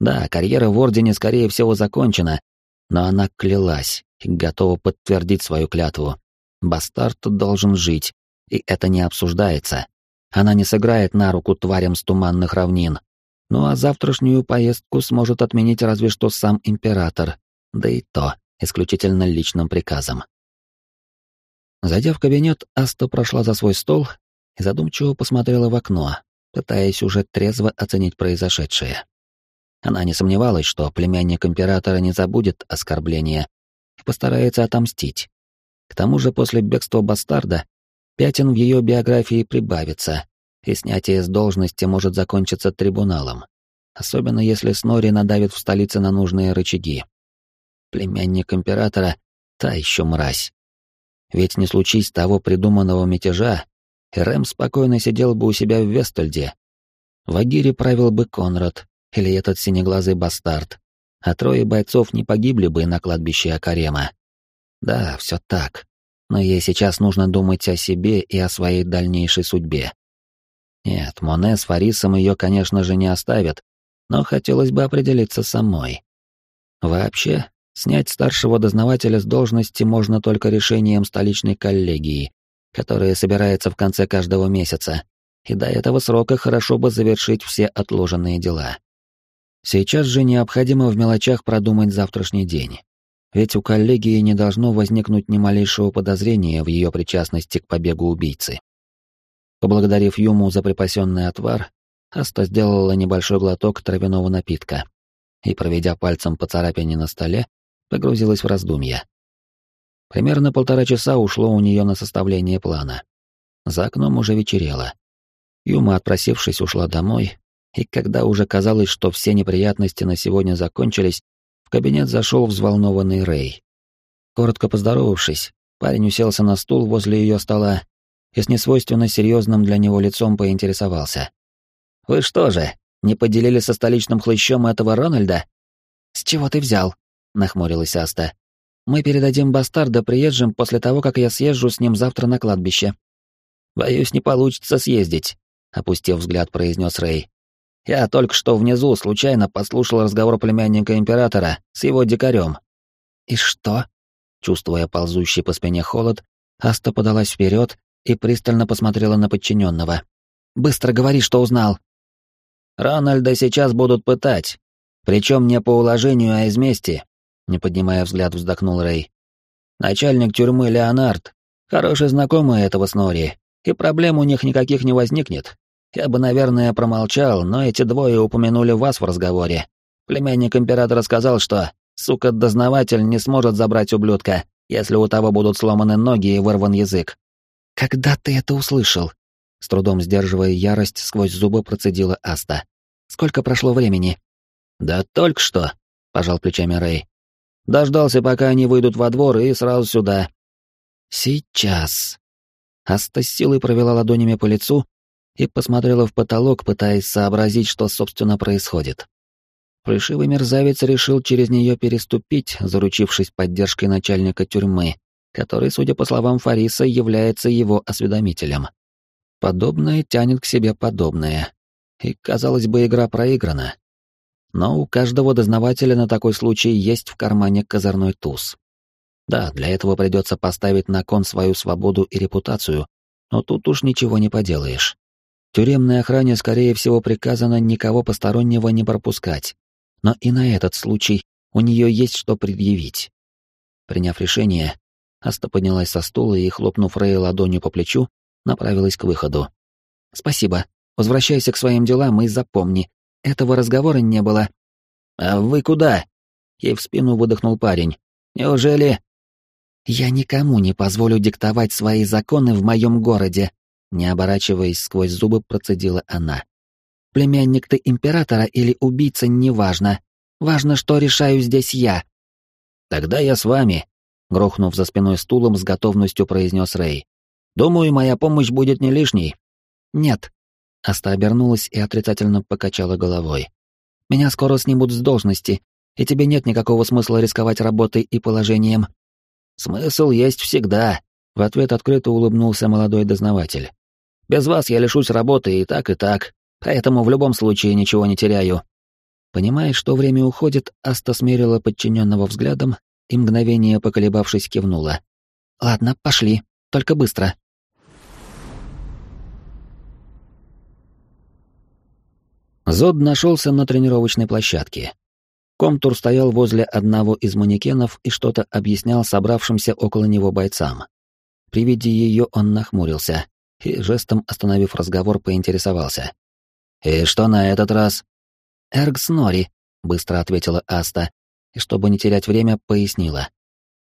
да, карьера в Ордене, скорее всего, закончена, но она клялась и готова подтвердить свою клятву. Бастард должен жить, и это не обсуждается. Она не сыграет на руку тварям с туманных равнин. Ну а завтрашнюю поездку сможет отменить разве что сам император, да и то исключительно личным приказом. Зайдя в кабинет, Аста прошла за свой стол и задумчиво посмотрела в окно, пытаясь уже трезво оценить произошедшее. Она не сомневалась, что племянник императора не забудет оскорбления и постарается отомстить. К тому же после бегства бастарда пятен в ее биографии прибавится, и снятие с должности может закончиться трибуналом, особенно если Снори надавит в столице на нужные рычаги. Племянник императора — та еще мразь. Ведь не случись того придуманного мятежа, Рэм спокойно сидел бы у себя в Вестальде. В Агире правил бы Конрад или этот синеглазый бастард, а трое бойцов не погибли бы на кладбище Акарема. Да, все так. Но ей сейчас нужно думать о себе и о своей дальнейшей судьбе. Нет, Моне с Фарисом ее, конечно же, не оставят, но хотелось бы определиться самой. Вообще, снять старшего дознавателя с должности можно только решением столичной коллегии, которая собирается в конце каждого месяца, и до этого срока хорошо бы завершить все отложенные дела. Сейчас же необходимо в мелочах продумать завтрашний день ведь у коллегии не должно возникнуть ни малейшего подозрения в ее причастности к побегу убийцы. Поблагодарив Юму за припасенный отвар, Аста сделала небольшой глоток травяного напитка и, проведя пальцем по царапине на столе, погрузилась в раздумья. Примерно полтора часа ушло у нее на составление плана. За окном уже вечерело. Юма, отпросившись, ушла домой, и когда уже казалось, что все неприятности на сегодня закончились, в кабинет зашел взволнованный Рэй. Коротко поздоровавшись, парень уселся на стул возле ее стола и с несвойственно серьезным для него лицом поинтересовался. «Вы что же, не поделили со столичным хлыщом этого Рональда?» «С чего ты взял?» — нахмурилась Аста. «Мы передадим бастарда приезжим после того, как я съезжу с ним завтра на кладбище». «Боюсь, не получится съездить», — опустив взгляд, произнес Рэй. Я только что внизу случайно послушал разговор племянника императора с его дикарем. И что? Чувствуя ползущий по спине холод, Аста подалась вперед и пристально посмотрела на подчиненного. Быстро говори, что узнал. Рональда сейчас будут пытать. Причем не по уложению, а из мести. Не поднимая взгляд, вздохнул Рэй. Начальник тюрьмы Леонард. Хороший знакомый этого Снори. И проблем у них никаких не возникнет. Я бы, наверное, промолчал, но эти двое упомянули вас в разговоре. Племянник императора сказал, что сука-дознаватель не сможет забрать ублюдка, если у того будут сломаны ноги и вырван язык. «Когда ты это услышал?» С трудом сдерживая ярость, сквозь зубы процедила Аста. «Сколько прошло времени?» «Да только что», — пожал плечами Рэй. «Дождался, пока они выйдут во двор, и сразу сюда». «Сейчас». Аста с силой провела ладонями по лицу, и посмотрела в потолок, пытаясь сообразить, что, собственно, происходит. Плешивый мерзавец решил через нее переступить, заручившись поддержкой начальника тюрьмы, который, судя по словам Фариса, является его осведомителем. Подобное тянет к себе подобное. И, казалось бы, игра проиграна. Но у каждого дознавателя на такой случай есть в кармане козырной туз. Да, для этого придется поставить на кон свою свободу и репутацию, но тут уж ничего не поделаешь. Тюремной охране, скорее всего, приказано никого постороннего не пропускать. Но и на этот случай у нее есть что предъявить. Приняв решение, Аста поднялась со стула и, хлопнув Рэя ладонью по плечу, направилась к выходу. «Спасибо. Возвращайся к своим делам и запомни, этого разговора не было». «А вы куда?» Ей в спину выдохнул парень. «Неужели...» «Я никому не позволю диктовать свои законы в моем городе», не оборачиваясь сквозь зубы, процедила она. «Племянник ты императора или убийца, неважно. Важно, что решаю здесь я». «Тогда я с вами», — грохнув за спиной стулом, с готовностью произнес Рэй. «Думаю, моя помощь будет не лишней». «Нет». Аста обернулась и отрицательно покачала головой. «Меня скоро снимут с должности, и тебе нет никакого смысла рисковать работой и положением». «Смысл есть всегда», — в ответ открыто улыбнулся молодой дознаватель. Без вас я лишусь работы и так, и так, поэтому в любом случае ничего не теряю». Понимая, что время уходит, Аста смерила подчиненного взглядом и, мгновение поколебавшись, кивнула. «Ладно, пошли, только быстро». Зод нашелся на тренировочной площадке. Комтур стоял возле одного из манекенов и что-то объяснял собравшимся около него бойцам. При виде ее он нахмурился, и, жестом остановив разговор, поинтересовался. «И что на этот раз?» «Эрг Снори. — быстро ответила Аста, и, чтобы не терять время, пояснила.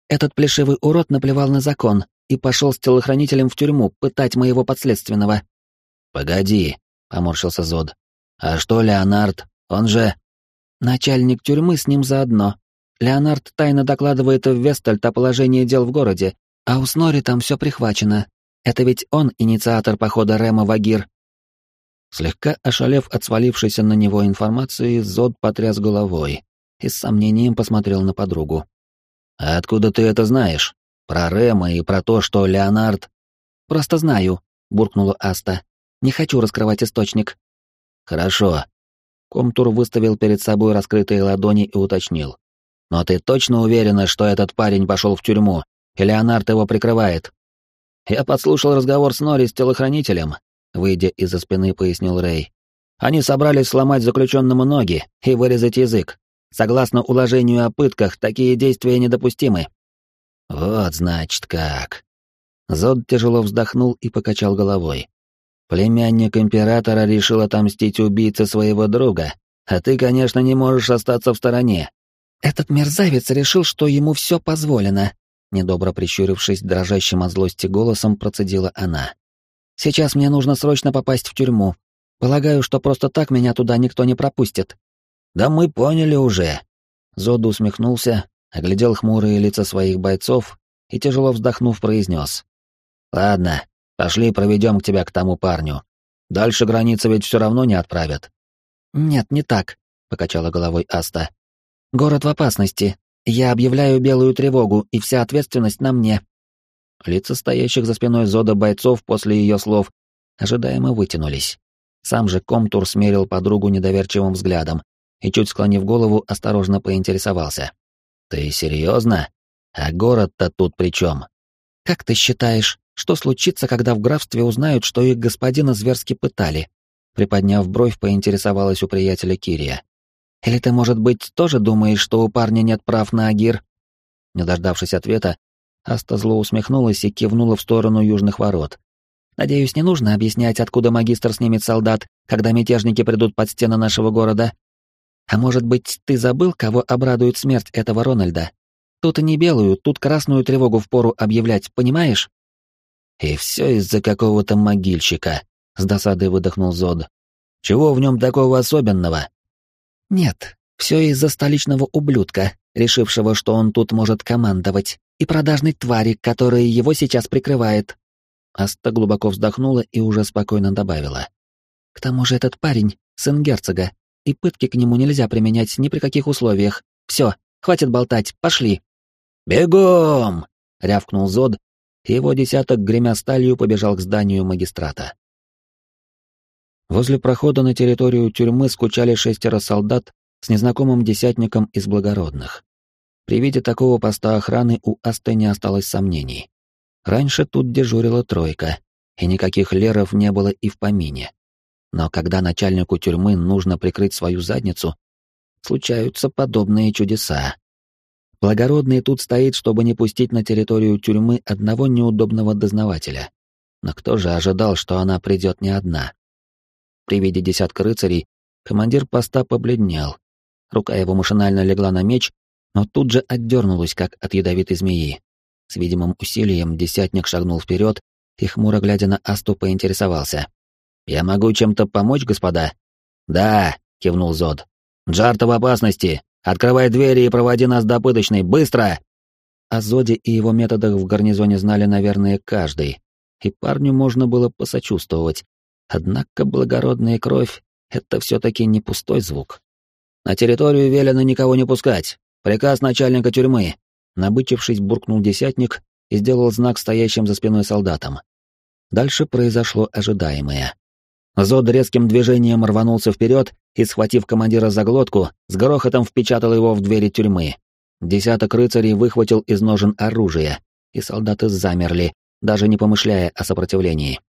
«Этот плешивый урод наплевал на закон и пошел с телохранителем в тюрьму пытать моего подследственного». «Погоди», — поморщился Зод. «А что Леонард? Он же...» «Начальник тюрьмы с ним заодно. Леонард тайно докладывает в Вестальт о положении дел в городе, а у Снори там все прихвачено. Это ведь он инициатор похода Рема в Агир». Слегка ошалев от свалившейся на него информации, Зод потряс головой и с сомнением посмотрел на подругу. «А откуда ты это знаешь? Про Рема и про то, что Леонард...» «Просто знаю», — буркнула Аста. «Не хочу раскрывать источник». «Хорошо». Комтур выставил перед собой раскрытые ладони и уточнил. «Но ты точно уверена, что этот парень пошел в тюрьму, и Леонард его прикрывает?» «Я подслушал разговор с Нори с телохранителем», — выйдя из-за спины, пояснил Рэй. «Они собрались сломать заключенному ноги и вырезать язык. Согласно уложению о пытках, такие действия недопустимы. Вот значит как. Зод тяжело вздохнул и покачал головой. Племянник императора решил отомстить убийце своего друга, а ты, конечно, не можешь остаться в стороне. Этот мерзавец решил, что ему все позволено, недобро прищурившись дрожащим от злости голосом, процедила она. Сейчас мне нужно срочно попасть в тюрьму. Полагаю, что просто так меня туда никто не пропустит. «Да мы поняли уже». Зоду усмехнулся, оглядел хмурые лица своих бойцов и, тяжело вздохнув, произнес. «Ладно, пошли проведем к тебя к тому парню. Дальше границы ведь все равно не отправят». «Нет, не так», — покачала головой Аста. «Город в опасности. Я объявляю белую тревогу, и вся ответственность на мне». Лица стоящих за спиной Зода бойцов после ее слов ожидаемо вытянулись. Сам же Комтур смерил подругу недоверчивым взглядом, и, чуть склонив голову, осторожно поинтересовался. «Ты серьезно? А город-то тут при чем?» «Как ты считаешь, что случится, когда в графстве узнают, что их господина зверски пытали?» Приподняв бровь, поинтересовалась у приятеля Кирия. «Или ты, может быть, тоже думаешь, что у парня нет прав на Агир?» Не дождавшись ответа, Аста зло усмехнулась и кивнула в сторону южных ворот. «Надеюсь, не нужно объяснять, откуда магистр снимет солдат, когда мятежники придут под стены нашего города?» А может быть, ты забыл, кого обрадует смерть этого Рональда? Тут и не белую, тут красную тревогу впору объявлять, понимаешь? И все из-за какого-то могильщика, с досадой выдохнул Зод. Чего в нем такого особенного? Нет, все из-за столичного ублюдка, решившего, что он тут может командовать, и продажной твари, которая его сейчас прикрывает. Аста глубоко вздохнула и уже спокойно добавила. К тому же этот парень — сын герцога, и пытки к нему нельзя применять ни при каких условиях. Все, хватит болтать, пошли. «Бегом!» — рявкнул Зод, и его десяток, гремя сталью, побежал к зданию магистрата. Возле прохода на территорию тюрьмы скучали шестеро солдат с незнакомым десятником из благородных. При виде такого поста охраны у Асты не осталось сомнений. Раньше тут дежурила тройка, и никаких леров не было и в помине. Но когда начальнику тюрьмы нужно прикрыть свою задницу, случаются подобные чудеса. Благородный тут стоит, чтобы не пустить на территорию тюрьмы одного неудобного дознавателя. Но кто же ожидал, что она придет не одна? При виде десятка рыцарей командир поста побледнел. Рука его машинально легла на меч, но тут же отдернулась, как от ядовитой змеи. С видимым усилием десятник шагнул вперед и, хмуро глядя на Асту, поинтересовался. «Я могу чем-то помочь, господа?» «Да», — кивнул Зод. «Джарта в опасности! Открывай двери и проводи нас до пыточной, быстро!» О Зоде и его методах в гарнизоне знали, наверное, каждый, и парню можно было посочувствовать. Однако благородная кровь — это все-таки не пустой звук. «На территорию велено никого не пускать. Приказ начальника тюрьмы», — набычившись, буркнул десятник и сделал знак стоящим за спиной солдатам. Дальше произошло ожидаемое. Зод резким движением рванулся вперед и, схватив командира за глотку, с грохотом впечатал его в двери тюрьмы. Десяток рыцарей выхватил из ножен оружие, и солдаты замерли, даже не помышляя о сопротивлении.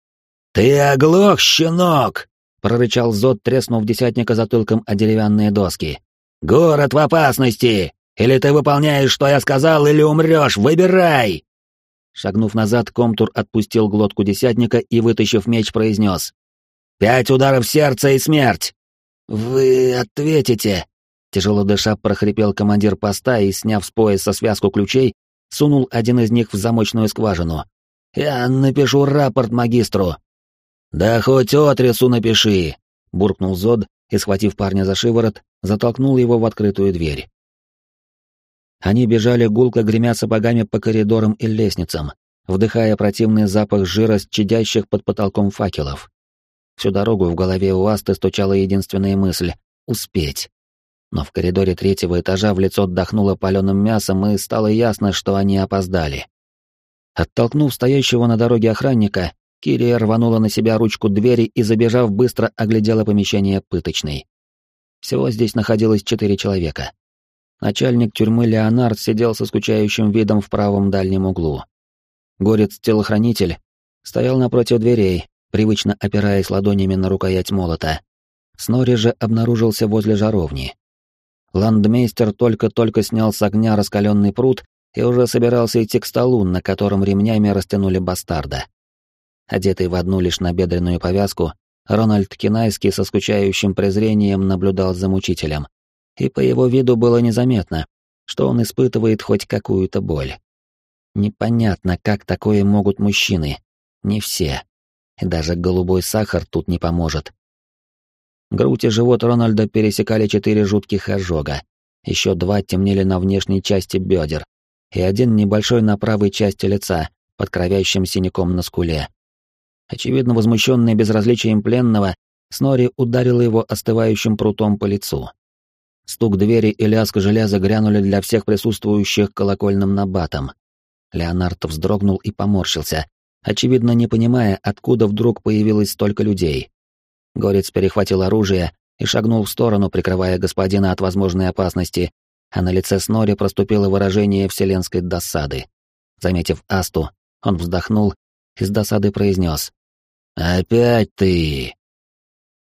«Ты оглох, щенок!» — прорычал Зод, треснув десятника затылком о деревянные доски. «Город в опасности! Или ты выполняешь, что я сказал, или умрешь! Выбирай!» Шагнув назад, Комтур отпустил глотку десятника и, вытащив меч, произнес. Пять ударов сердца и смерть!» «Вы ответите!» Тяжело дыша прохрипел командир поста и, сняв с пояса связку ключей, сунул один из них в замочную скважину. «Я напишу рапорт магистру». «Да хоть отрису напиши», — буркнул Зод и, схватив парня за шиворот, затолкнул его в открытую дверь. Они бежали гулко, гремя сапогами по коридорам и лестницам, вдыхая противный запах жира чадящих под потолком факелов. Всю дорогу в голове у Асты стучала единственная мысль — успеть. Но в коридоре третьего этажа в лицо отдохнуло паленым мясом, и стало ясно, что они опоздали. Оттолкнув стоящего на дороге охранника, Кирия рванула на себя ручку двери и, забежав, быстро оглядела помещение пыточной. Всего здесь находилось четыре человека. Начальник тюрьмы Леонард сидел со скучающим видом в правом дальнем углу. Горец-телохранитель стоял напротив дверей, привычно опираясь ладонями на рукоять молота. Снори же обнаружился возле жаровни. Ландмейстер только-только снял с огня раскаленный пруд и уже собирался идти к столу, на котором ремнями растянули бастарда. Одетый в одну лишь набедренную повязку, Рональд Кинайский со скучающим презрением наблюдал за мучителем. И по его виду было незаметно, что он испытывает хоть какую-то боль. Непонятно, как такое могут мужчины. Не все. И даже голубой сахар тут не поможет. Грудь и живот Рональда пересекали четыре жутких ожога. Еще два темнели на внешней части бедер. И один небольшой на правой части лица, под кровящим синяком на скуле. Очевидно, возмущенный безразличием пленного, Снори ударил его остывающим прутом по лицу. Стук двери и лязг железа грянули для всех присутствующих колокольным набатом. Леонард вздрогнул и поморщился, очевидно не понимая, откуда вдруг появилось столько людей. Горец перехватил оружие и шагнул в сторону, прикрывая господина от возможной опасности, а на лице Снори проступило выражение вселенской досады. Заметив Асту, он вздохнул и с досады произнес. «Опять ты!»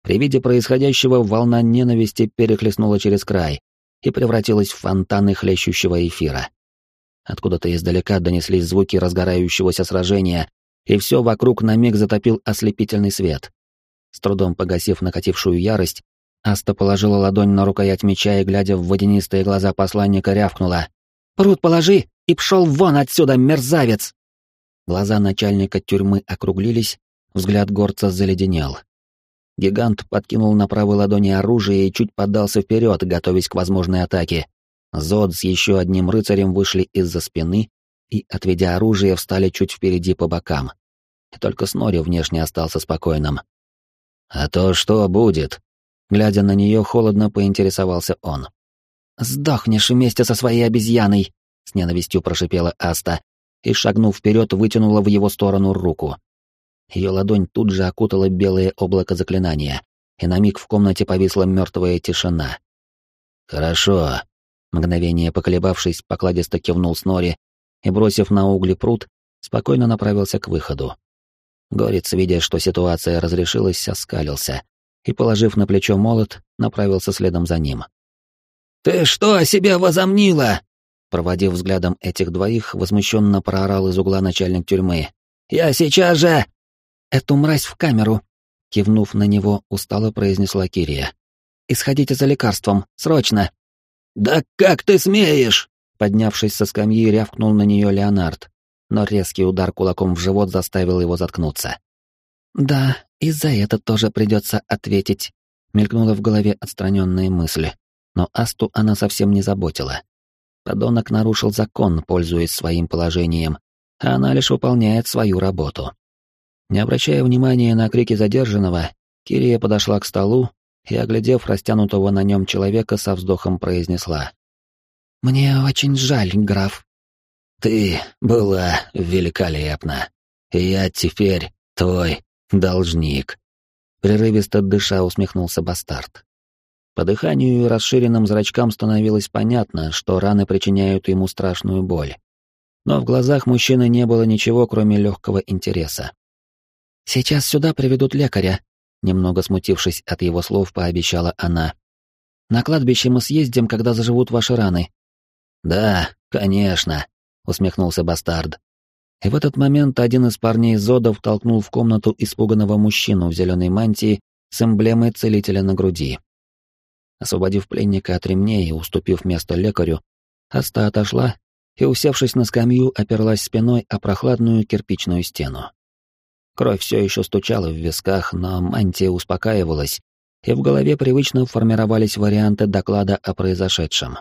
При виде происходящего волна ненависти перехлестнула через край и превратилась в фонтаны хлещущего эфира. Откуда-то издалека донеслись звуки разгорающегося сражения, и все вокруг на миг затопил ослепительный свет. С трудом погасив накатившую ярость, Аста положила ладонь на рукоять меча и, глядя в водянистые глаза посланника, рявкнула. «Пруд положи и пшел вон отсюда, мерзавец!» Глаза начальника тюрьмы округлились, взгляд горца заледенел. Гигант подкинул на правой ладони оружие и чуть подался вперед, готовясь к возможной атаке. Зод с еще одним рыцарем вышли из-за спины и, отведя оружие, встали чуть впереди по бокам. И только Снори внешне остался спокойным. «А то что будет?» Глядя на нее, холодно поинтересовался он. «Сдохнешь вместе со своей обезьяной!» — с ненавистью прошипела Аста и, шагнув вперед, вытянула в его сторону руку. Ее ладонь тут же окутала белое облако заклинания, и на миг в комнате повисла мертвая тишина. «Хорошо», Мгновение поколебавшись, покладисто кивнул Снори и, бросив на угли пруд, спокойно направился к выходу. Горец, видя, что ситуация разрешилась, оскалился и, положив на плечо молот, направился следом за ним. «Ты что о себе возомнила?» Проводив взглядом этих двоих, возмущенно проорал из угла начальник тюрьмы. «Я сейчас же...» «Эту мразь в камеру!» Кивнув на него, устало произнесла Кирия. «Исходите за лекарством, срочно!» «Да как ты смеешь?» Поднявшись со скамьи, рявкнул на нее Леонард, но резкий удар кулаком в живот заставил его заткнуться. «Да, и за это тоже придется ответить», — мелькнула в голове отстраненные мысли, но Асту она совсем не заботила. Подонок нарушил закон, пользуясь своим положением, а она лишь выполняет свою работу. Не обращая внимания на крики задержанного, Кирия подошла к столу и, оглядев растянутого на нем человека, со вздохом произнесла. «Мне очень жаль, граф». «Ты была великолепна. Я теперь твой должник», — прерывисто дыша усмехнулся бастард. По дыханию и расширенным зрачкам становилось понятно, что раны причиняют ему страшную боль. Но в глазах мужчины не было ничего, кроме легкого интереса. «Сейчас сюда приведут лекаря», Немного смутившись от его слов, пообещала она. «На кладбище мы съездим, когда заживут ваши раны». «Да, конечно», — усмехнулся бастард. И в этот момент один из парней Зодов толкнул в комнату испуганного мужчину в зеленой мантии с эмблемой целителя на груди. Освободив пленника от ремней и уступив место лекарю, Аста отошла и, усевшись на скамью, оперлась спиной о прохладную кирпичную стену. Кровь все еще стучала в висках, но мантия успокаивалась, и в голове привычно формировались варианты доклада о произошедшем.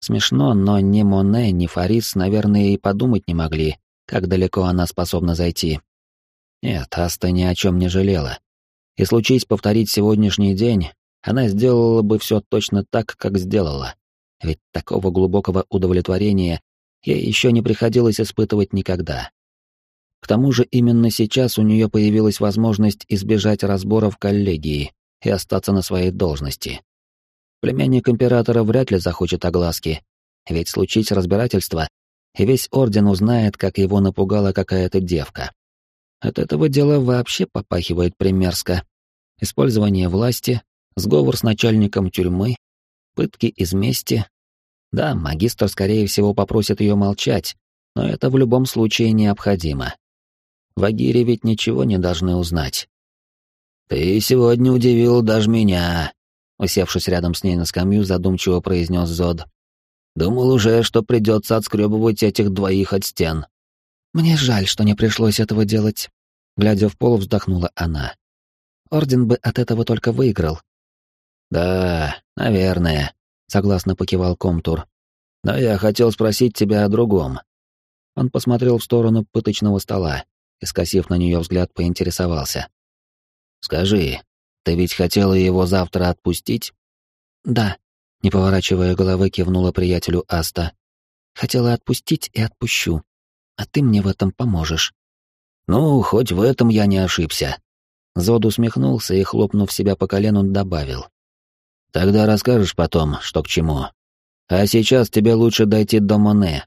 Смешно, но ни Моне, ни Фарис, наверное, и подумать не могли, как далеко она способна зайти. Нет, Аста ни о чем не жалела. И случись повторить сегодняшний день, она сделала бы все точно так, как сделала. Ведь такого глубокого удовлетворения ей еще не приходилось испытывать никогда. К тому же именно сейчас у нее появилась возможность избежать разборов коллегии и остаться на своей должности. Племянник императора вряд ли захочет огласки, ведь случись разбирательство, и весь орден узнает, как его напугала какая-то девка. От этого дела вообще попахивает примерзко. Использование власти, сговор с начальником тюрьмы, пытки из мести. Да, магистр, скорее всего, попросит ее молчать, но это в любом случае необходимо. В Агире ведь ничего не должны узнать. «Ты сегодня удивил даже меня», — усевшись рядом с ней на скамью, задумчиво произнес Зод. «Думал уже, что придется отскребывать этих двоих от стен». «Мне жаль, что не пришлось этого делать», — глядя в пол, вздохнула она. «Орден бы от этого только выиграл, «Да, наверное», — согласно покивал Комтур. «Но я хотел спросить тебя о другом». Он посмотрел в сторону пыточного стола и, скосив на нее взгляд, поинтересовался. «Скажи, ты ведь хотела его завтра отпустить?» «Да», — не поворачивая головы, кивнула приятелю Аста. «Хотела отпустить и отпущу. А ты мне в этом поможешь». «Ну, хоть в этом я не ошибся». Зод усмехнулся и, хлопнув себя по колену, добавил. Тогда расскажешь потом, что к чему. А сейчас тебе лучше дойти до Моне.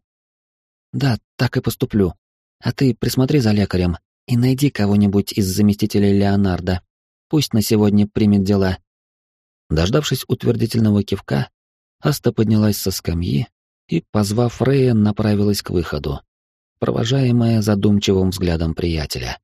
Да, так и поступлю. А ты присмотри за лекарем и найди кого-нибудь из заместителей Леонардо. Пусть на сегодня примет дела. Дождавшись утвердительного кивка, Аста поднялась со скамьи и, позвав Рея, направилась к выходу, провожаемая задумчивым взглядом приятеля.